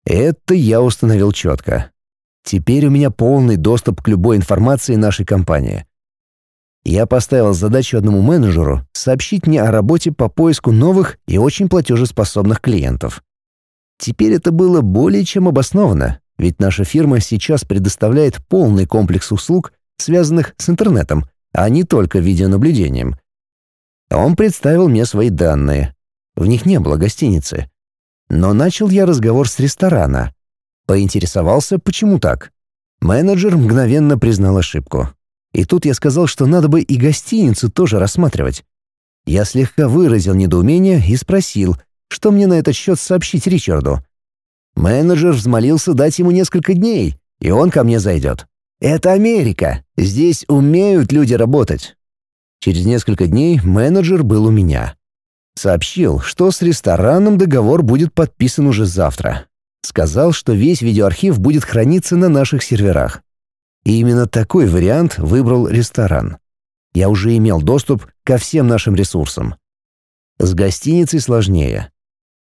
Это я установил четко. Теперь у меня полный доступ к любой информации нашей компании. Я поставил задачу одному менеджеру сообщить мне о работе по поиску новых и очень платежеспособных клиентов. Теперь это было более чем обосновано, ведь наша фирма сейчас предоставляет полный комплекс услуг связанных с интернетом, а не только видеонаблюдением. Он представил мне свои данные. В них не было гостиницы. Но начал я разговор с ресторана. Поинтересовался, почему так. Менеджер мгновенно признал ошибку. И тут я сказал, что надо бы и гостиницу тоже рассматривать. Я слегка выразил недоумение и спросил, что мне на этот счет сообщить Ричарду. Менеджер взмолился дать ему несколько дней, и он ко мне зайдет. Это Америка. Здесь умеют люди работать. Через несколько дней менеджер был у меня. Сообщил, что с рестораном договор будет подписан уже завтра. Сказал, что весь видеоархив будет храниться на наших серверах. И именно такой вариант выбрал ресторан. Я уже имел доступ ко всем нашим ресурсам. С гостиницей сложнее.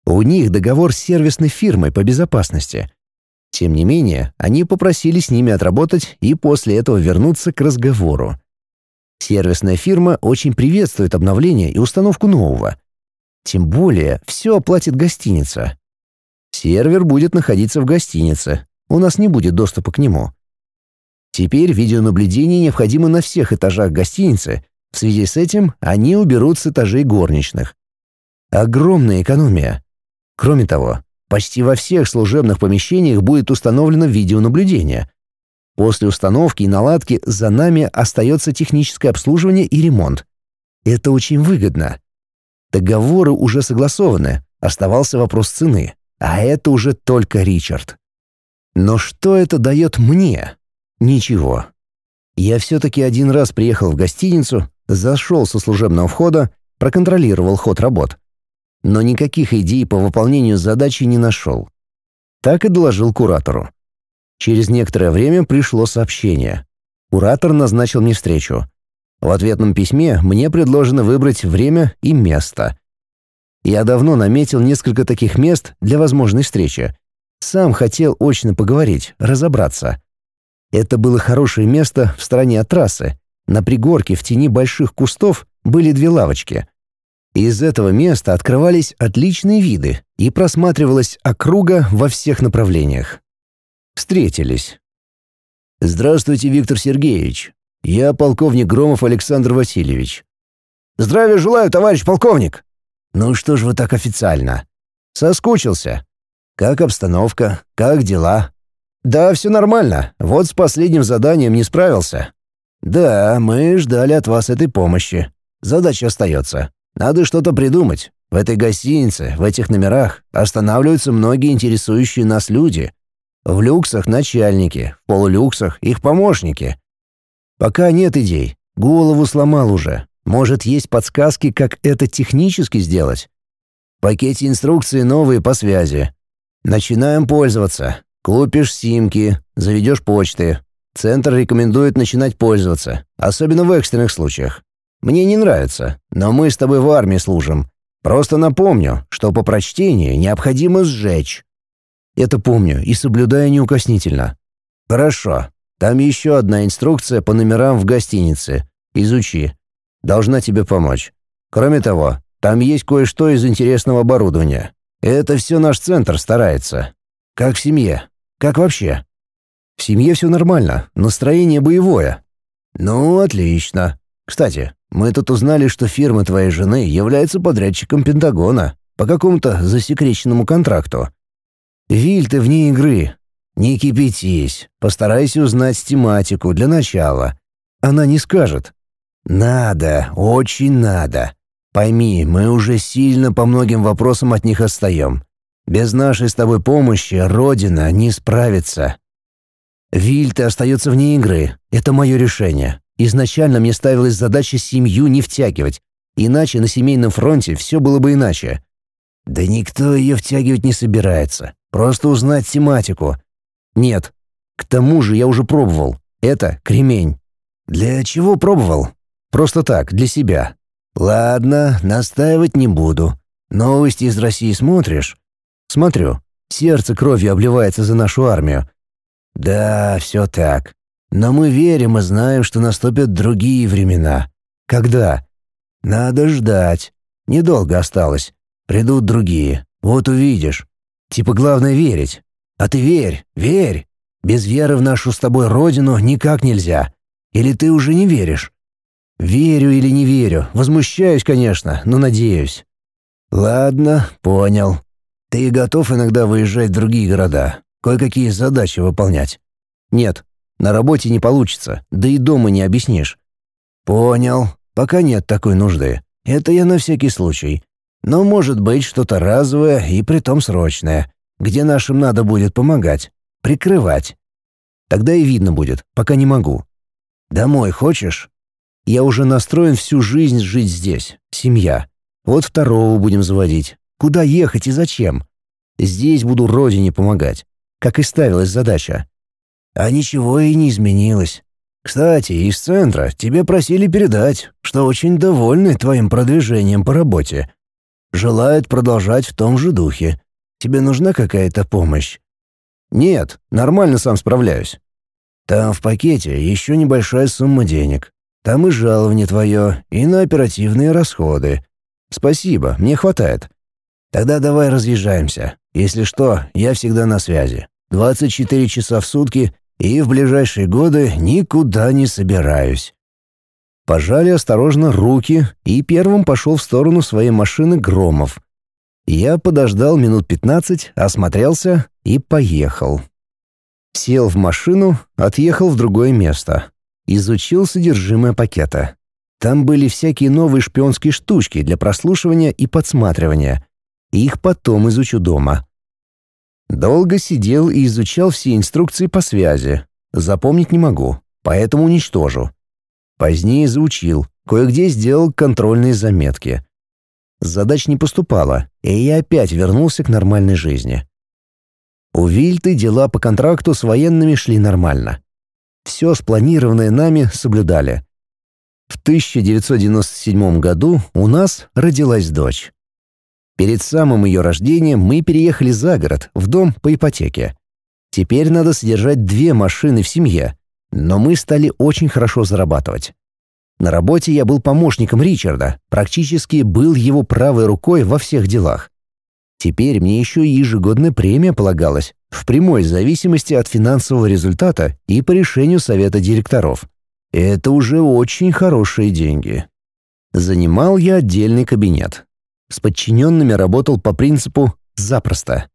У них договор с сервисной фирмой по безопасности. Тем не менее, они попросили с ними отработать и после этого вернуться к разговору. Сервисная фирма очень приветствует обновление и установку нового. Тем более, все оплатит гостиница. Сервер будет находиться в гостинице. У нас не будет доступа к нему. Теперь видеонаблюдение необходимо на всех этажах гостиницы. В связи с этим они уберут с этажей горничных. Огромная экономия. Кроме того, почти во всех служебных помещениях будет установлено видеонаблюдение. После установки и наладки за нами остается техническое обслуживание и ремонт. Это очень выгодно. Договоры уже согласованы, оставался вопрос цены, а это уже только Ричард. Но что это дает мне? Ничего. Я все-таки один раз приехал в гостиницу, зашел со служебного входа, проконтролировал ход работ но никаких идей по выполнению задачи не нашел. Так и доложил куратору. Через некоторое время пришло сообщение. Куратор назначил мне встречу. В ответном письме мне предложено выбрать время и место. Я давно наметил несколько таких мест для возможной встречи. Сам хотел очно поговорить, разобраться. Это было хорошее место в стороне от трассы. На пригорке в тени больших кустов были две лавочки. Из этого места открывались отличные виды и просматривалась округа во всех направлениях. Встретились. «Здравствуйте, Виктор Сергеевич. Я полковник Громов Александр Васильевич». «Здравия желаю, товарищ полковник!» «Ну что ж вы так официально?» «Соскучился. Как обстановка? Как дела?» «Да, все нормально. Вот с последним заданием не справился». «Да, мы ждали от вас этой помощи. Задача остается. Надо что-то придумать. В этой гостинице, в этих номерах останавливаются многие интересующие нас люди. В люксах начальники, в полулюксах их помощники. Пока нет идей. Голову сломал уже. Может, есть подсказки, как это технически сделать? В пакете инструкции новые по связи. Начинаем пользоваться. Купишь симки, заведешь почты. Центр рекомендует начинать пользоваться, особенно в экстренных случаях. Мне не нравится, но мы с тобой в армии служим. Просто напомню, что по прочтении необходимо сжечь. Это помню и соблюдаю неукоснительно. Хорошо. Там еще одна инструкция по номерам в гостинице. Изучи. Должна тебе помочь. Кроме того, там есть кое-что из интересного оборудования. Это все наш центр старается. Как в семье. Как вообще? В семье все нормально, настроение боевое. Ну, отлично. Кстати, мы тут узнали, что фирма твоей жены является подрядчиком Пентагона по какому-то засекреченному контракту. Виль, ты вне игры. Не кипятись. Постарайся узнать тематику для начала. Она не скажет. Надо, очень надо. Пойми, мы уже сильно по многим вопросам от них отстаем. Без нашей с тобой помощи Родина не справится. Вильта остается вне игры. Это мое решение. Изначально мне ставилась задача семью не втягивать, иначе на семейном фронте все было бы иначе. Да никто ее втягивать не собирается. Просто узнать тематику. Нет. К тому же я уже пробовал. Это кремень. Для чего пробовал? Просто так, для себя. Ладно, настаивать не буду. Новости из России смотришь? Смотрю. Сердце кровью обливается за нашу армию. Да, все так. Но мы верим и знаем, что наступят другие времена. Когда? Надо ждать. Недолго осталось. Придут другие. Вот увидишь. Типа главное верить. А ты верь, верь. Без веры в нашу с тобой родину никак нельзя. Или ты уже не веришь? Верю или не верю, возмущаюсь, конечно, но надеюсь. Ладно, понял. Ты готов иногда выезжать в другие города, кое-какие задачи выполнять? Нет, на работе не получится, да и дома не объяснишь. Понял, пока нет такой нужды. Это я на всякий случай. Но может быть что-то разовое и притом срочное, где нашим надо будет помогать, прикрывать. Тогда и видно будет, пока не могу. Домой хочешь? Я уже настроен всю жизнь жить здесь. Семья. Вот второго будем заводить. Куда ехать и зачем? Здесь буду родине помогать, как и ставилась задача. А ничего и не изменилось. Кстати, из центра тебе просили передать, что очень довольны твоим продвижением по работе. Желают продолжать в том же духе. Тебе нужна какая-то помощь? Нет, нормально сам справляюсь. Там в пакете еще небольшая сумма денег. Там и жалование твое, и на оперативные расходы. Спасибо, мне хватает. Тогда давай разъезжаемся. Если что, я всегда на связи. 24 часа в сутки и в ближайшие годы никуда не собираюсь. Пожали осторожно руки, и первым пошел в сторону своей машины Громов. Я подождал минут 15, осмотрелся и поехал. Сел в машину, отъехал в другое место. Изучил содержимое пакета. Там были всякие новые шпионские штучки для прослушивания и подсматривания. Их потом изучу дома. Долго сидел и изучал все инструкции по связи. Запомнить не могу, поэтому уничтожу. Позднее заучил, кое-где сделал контрольные заметки. Задач не поступало, и я опять вернулся к нормальной жизни. У Вильты дела по контракту с военными шли нормально. Все спланированное нами соблюдали. В 1997 году у нас родилась дочь. Перед самым ее рождением мы переехали за город, в дом по ипотеке. Теперь надо содержать две машины в семье, но мы стали очень хорошо зарабатывать. На работе я был помощником Ричарда, практически был его правой рукой во всех делах. Теперь мне еще и ежегодная премия полагалась, в прямой зависимости от финансового результата и по решению совета директоров. Это уже очень хорошие деньги. Занимал я отдельный кабинет. С подчиненными работал по принципу «запросто».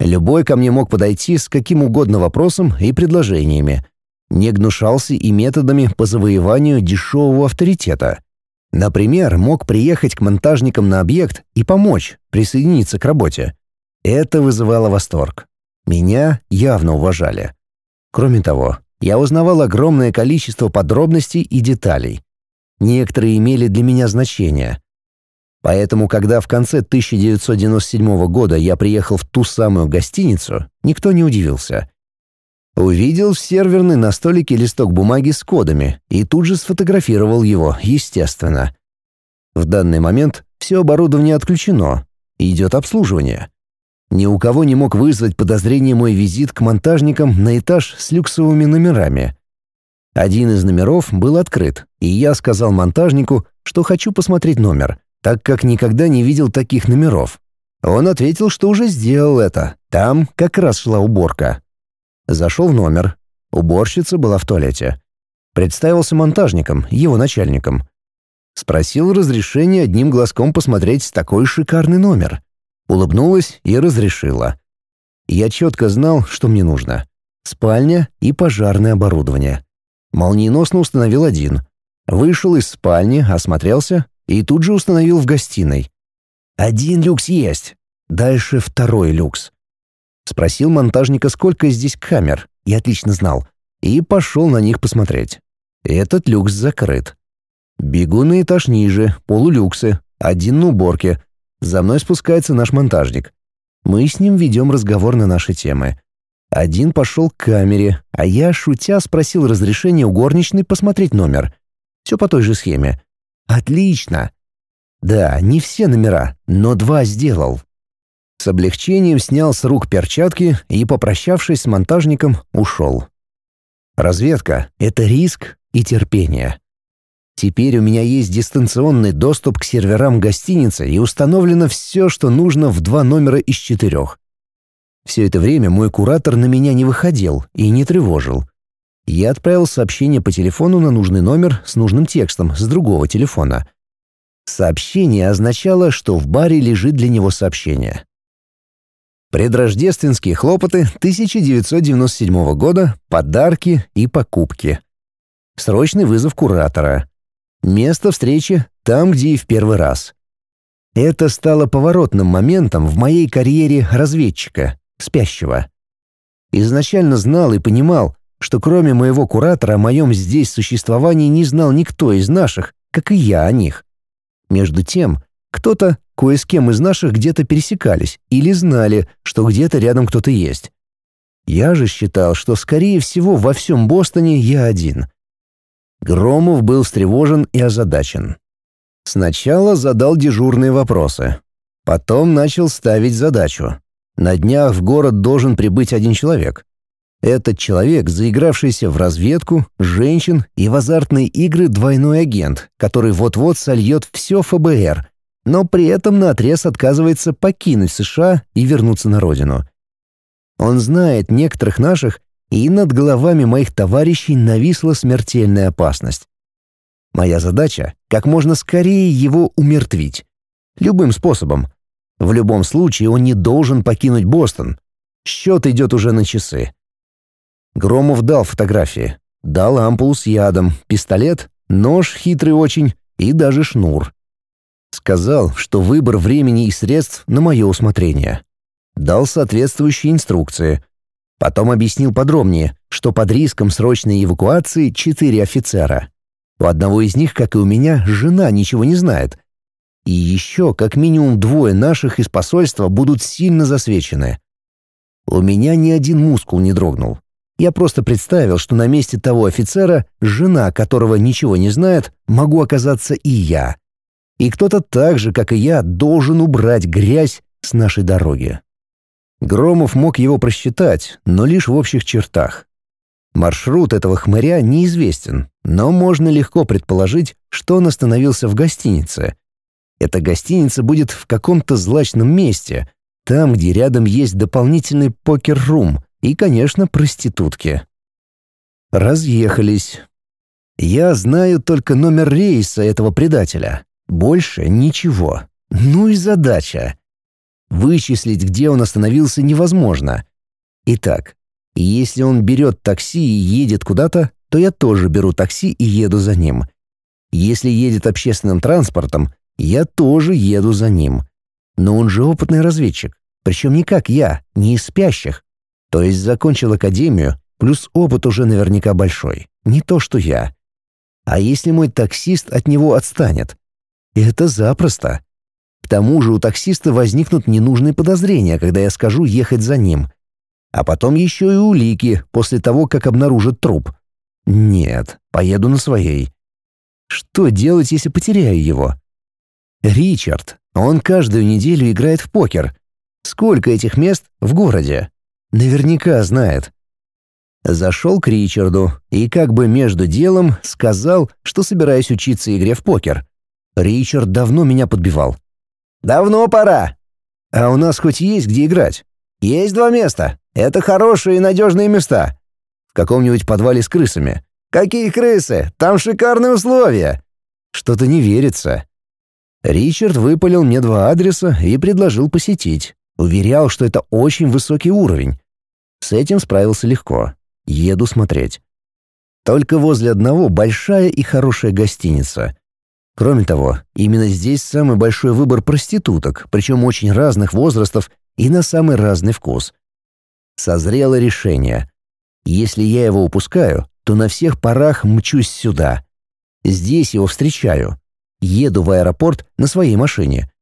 Любой ко мне мог подойти с каким угодно вопросом и предложениями. Не гнушался и методами по завоеванию дешевого авторитета. Например, мог приехать к монтажникам на объект и помочь присоединиться к работе. Это вызывало восторг. Меня явно уважали. Кроме того, я узнавал огромное количество подробностей и деталей. Некоторые имели для меня значение. Поэтому, когда в конце 1997 года я приехал в ту самую гостиницу, никто не удивился. Увидел в серверной на столике листок бумаги с кодами и тут же сфотографировал его, естественно. В данный момент все оборудование отключено, идет обслуживание. Ни у кого не мог вызвать подозрение мой визит к монтажникам на этаж с люксовыми номерами. Один из номеров был открыт, и я сказал монтажнику, что хочу посмотреть номер, так как никогда не видел таких номеров. Он ответил, что уже сделал это. Там как раз шла уборка. Зашел в номер. Уборщица была в туалете. Представился монтажником, его начальником. Спросил разрешения одним глазком посмотреть такой шикарный номер. Улыбнулась и разрешила. Я четко знал, что мне нужно. Спальня и пожарное оборудование. Молниеносно установил один. Вышел из спальни, осмотрелся и тут же установил в гостиной. Один люкс есть. Дальше второй люкс. Спросил монтажника, сколько здесь камер, я отлично знал, и пошел на них посмотреть. Этот люкс закрыт. Бегу на этаж ниже, полулюксы, один на уборке. За мной спускается наш монтажник. Мы с ним ведем разговор на наши темы. Один пошел к камере, а я, шутя, спросил разрешения у горничной посмотреть номер. Все по той же схеме. Отлично. Да, не все номера, но два сделал. С облегчением снял с рук перчатки и, попрощавшись с монтажником, ушел. Разведка — это риск и терпение. Теперь у меня есть дистанционный доступ к серверам гостиницы и установлено все, что нужно в два номера из четырех. Все это время мой куратор на меня не выходил и не тревожил. Я отправил сообщение по телефону на нужный номер с нужным текстом с другого телефона. Сообщение означало, что в баре лежит для него сообщение. Предрождественские хлопоты 1997 года, подарки и покупки. Срочный вызов куратора. Место встречи там, где и в первый раз. Это стало поворотным моментом в моей карьере разведчика, спящего. Изначально знал и понимал, что кроме моего куратора о моем здесь существовании не знал никто из наших, как и я о них. Между тем, кто-то кое с кем из наших где-то пересекались или знали, что где-то рядом кто-то есть. Я же считал, что, скорее всего, во всем Бостоне я один. Громов был встревожен и озадачен. Сначала задал дежурные вопросы. Потом начал ставить задачу. На днях в город должен прибыть один человек. Этот человек, заигравшийся в разведку, женщин и в азартные игры двойной агент, который вот-вот сольет все ФБР, но при этом наотрез отказывается покинуть США и вернуться на родину. Он знает некоторых наших, и над головами моих товарищей нависла смертельная опасность. Моя задача — как можно скорее его умертвить. Любым способом. В любом случае он не должен покинуть Бостон. Счет идет уже на часы. Громов дал фотографии. Дал ампулу с ядом, пистолет, нож хитрый очень и даже шнур. Сказал, что выбор времени и средств на мое усмотрение. Дал соответствующие инструкции. Потом объяснил подробнее, что под риском срочной эвакуации четыре офицера. У одного из них, как и у меня, жена ничего не знает. И еще как минимум двое наших из посольства будут сильно засвечены. У меня ни один мускул не дрогнул. Я просто представил, что на месте того офицера, жена которого ничего не знает, могу оказаться и я и кто-то так же, как и я, должен убрать грязь с нашей дороги. Громов мог его просчитать, но лишь в общих чертах. Маршрут этого хмыря неизвестен, но можно легко предположить, что он остановился в гостинице. Эта гостиница будет в каком-то злачном месте, там, где рядом есть дополнительный покер-рум и, конечно, проститутки. Разъехались. Я знаю только номер рейса этого предателя. Больше ничего. Ну и задача. Вычислить, где он остановился, невозможно. Итак, если он берет такси и едет куда-то, то я тоже беру такси и еду за ним. Если едет общественным транспортом, я тоже еду за ним. Но он же опытный разведчик, причем не как я, не из спящих. То есть закончил академию, плюс опыт уже наверняка большой, не то что я. А если мой таксист от него отстанет? Это запросто. К тому же у таксиста возникнут ненужные подозрения, когда я скажу ехать за ним. А потом еще и улики после того, как обнаружат труп. Нет, поеду на своей. Что делать, если потеряю его? Ричард. Он каждую неделю играет в покер. Сколько этих мест в городе? Наверняка знает. Зашел к Ричарду и как бы между делом сказал, что собираюсь учиться игре в покер. Ричард давно меня подбивал. «Давно пора. А у нас хоть есть где играть? Есть два места. Это хорошие и надежные места. В каком-нибудь подвале с крысами. Какие крысы? Там шикарные условия. Что-то не верится». Ричард выпалил мне два адреса и предложил посетить. Уверял, что это очень высокий уровень. С этим справился легко. Еду смотреть. Только возле одного большая и хорошая гостиница. Кроме того, именно здесь самый большой выбор проституток, причем очень разных возрастов и на самый разный вкус. Созрело решение. Если я его упускаю, то на всех парах мчусь сюда. Здесь его встречаю. Еду в аэропорт на своей машине.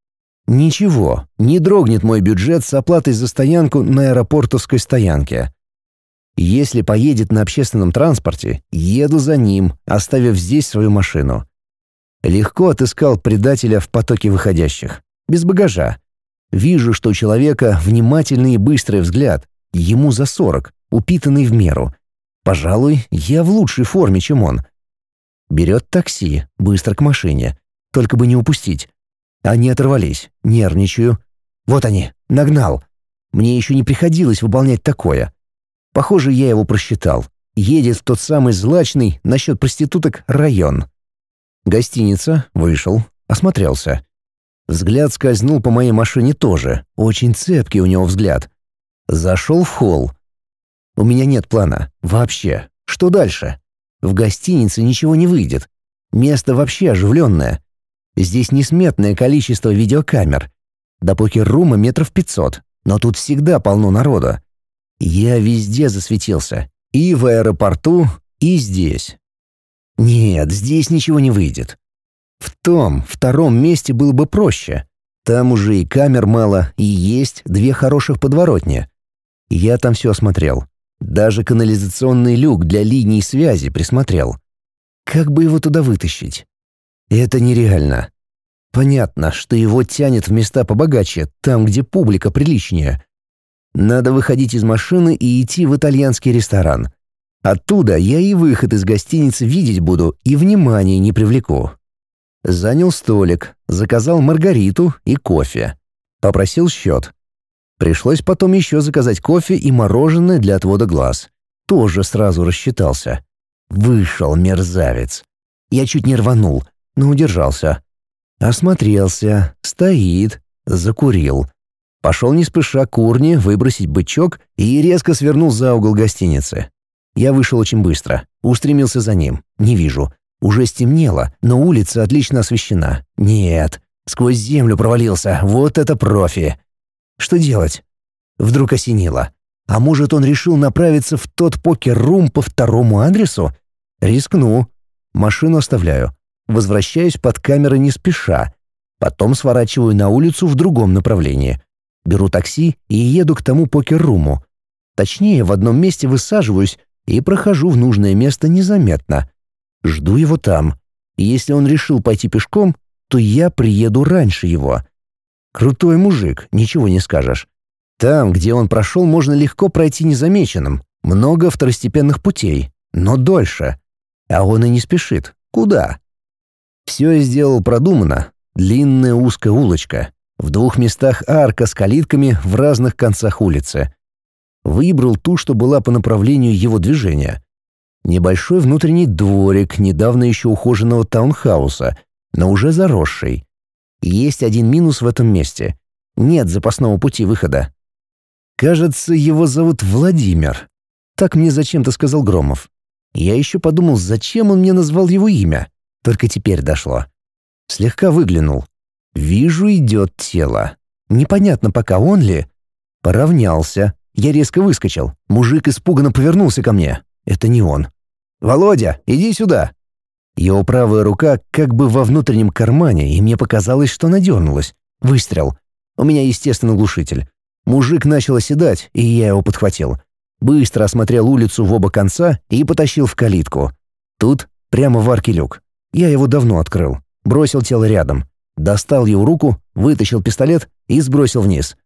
Ничего, не дрогнет мой бюджет с оплатой за стоянку на аэропортовской стоянке. Если поедет на общественном транспорте, еду за ним, оставив здесь свою машину. Легко отыскал предателя в потоке выходящих. Без багажа. Вижу, что у человека внимательный и быстрый взгляд. Ему за сорок, упитанный в меру. Пожалуй, я в лучшей форме, чем он. Берет такси, быстро к машине. Только бы не упустить. Они оторвались, нервничаю. Вот они, нагнал. Мне еще не приходилось выполнять такое. Похоже, я его просчитал. едет в тот самый злачный насчет проституток район. Гостиница, вышел, осмотрелся. Взгляд скользнул по моей машине тоже, очень цепкий у него взгляд. Зашел в холл. У меня нет плана, вообще. Что дальше? В гостинице ничего не выйдет. Место вообще оживленное. Здесь несметное количество видеокамер. До покер-рума метров пятьсот, но тут всегда полно народа. Я везде засветился. И в аэропорту, и здесь. Нет, здесь ничего не выйдет. В том, втором месте было бы проще. Там уже и камер мало, и есть две хороших подворотни. Я там все осмотрел. Даже канализационный люк для линий связи присмотрел. Как бы его туда вытащить? Это нереально. Понятно, что его тянет в места побогаче, там, где публика приличнее. Надо выходить из машины и идти в итальянский ресторан. Оттуда я и выход из гостиницы видеть буду и внимания не привлеку. Занял столик, заказал маргариту и кофе. Попросил счет. Пришлось потом еще заказать кофе и мороженое для отвода глаз. Тоже сразу рассчитался. Вышел мерзавец. Я чуть не рванул, но удержался. Осмотрелся, стоит, закурил. Пошел не спеша к урне выбросить бычок и резко свернул за угол гостиницы. Я вышел очень быстро, устремился за ним. Не вижу. Уже стемнело, но улица отлично освещена. Нет, сквозь землю провалился. Вот это профи. Что делать? Вдруг осенило. А может, он решил направиться в тот покер-рум по второму адресу? Рискну. Машину оставляю. Возвращаюсь под камеры не спеша. Потом сворачиваю на улицу в другом направлении. Беру такси и еду к тому покер-руму. Точнее, в одном месте высаживаюсь и прохожу в нужное место незаметно. Жду его там. Если он решил пойти пешком, то я приеду раньше его. Крутой мужик, ничего не скажешь. Там, где он прошел, можно легко пройти незамеченным. Много второстепенных путей, но дольше. А он и не спешит. Куда? Все сделал продуманно. Длинная узкая улочка. В двух местах арка с калитками в разных концах улицы. Выбрал ту, что была по направлению его движения. Небольшой внутренний дворик недавно еще ухоженного таунхауса, но уже заросший. Есть один минус в этом месте. Нет запасного пути выхода. Кажется, его зовут Владимир. Так мне зачем-то сказал Громов. Я еще подумал, зачем он мне назвал его имя. Только теперь дошло. Слегка выглянул. Вижу, идет тело. Непонятно, пока он ли. Поравнялся. Я резко выскочил. Мужик испуганно повернулся ко мне. Это не он. «Володя, иди сюда!» Его правая рука как бы во внутреннем кармане, и мне показалось, что она дернулась. Выстрел. У меня, естественно, глушитель. Мужик начал оседать, и я его подхватил. Быстро осмотрел улицу в оба конца и потащил в калитку. Тут прямо в арке люк. Я его давно открыл. Бросил тело рядом. Достал его руку, вытащил пистолет и сбросил вниз.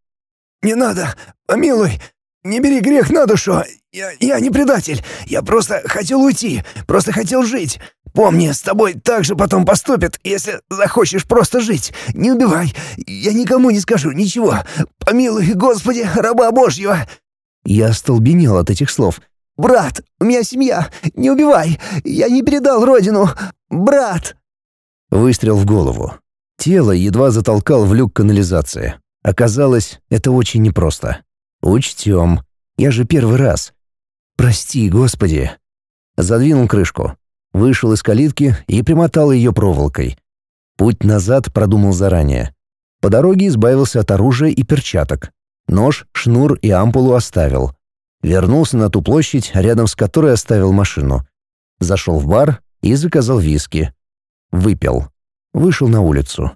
«Не надо! Помилуй! Не бери грех на душу! Я, я не предатель! Я просто хотел уйти! Просто хотел жить! Помни, с тобой так же потом поступят, если захочешь просто жить. Не убивай! Я никому не скажу ничего! Помилуй, Господи, раба Божьего!» Я остолбенел от этих слов. «Брат, у меня семья! Не убивай! Я не передал родину! Брат!» Выстрел в голову. Тело едва затолкал в люк канализации. Оказалось, это очень непросто. Учтем. Я же первый раз. Прости, Господи. Задвинул крышку. Вышел из калитки и примотал ее проволокой. Путь назад продумал заранее. По дороге избавился от оружия и перчаток. Нож, шнур и ампулу оставил. Вернулся на ту площадь, рядом с которой оставил машину. Зашел в бар и заказал виски. Выпил. Вышел на улицу.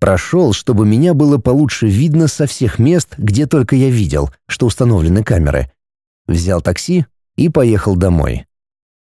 Прошел, чтобы меня было получше видно со всех мест, где только я видел, что установлены камеры. Взял такси и поехал домой.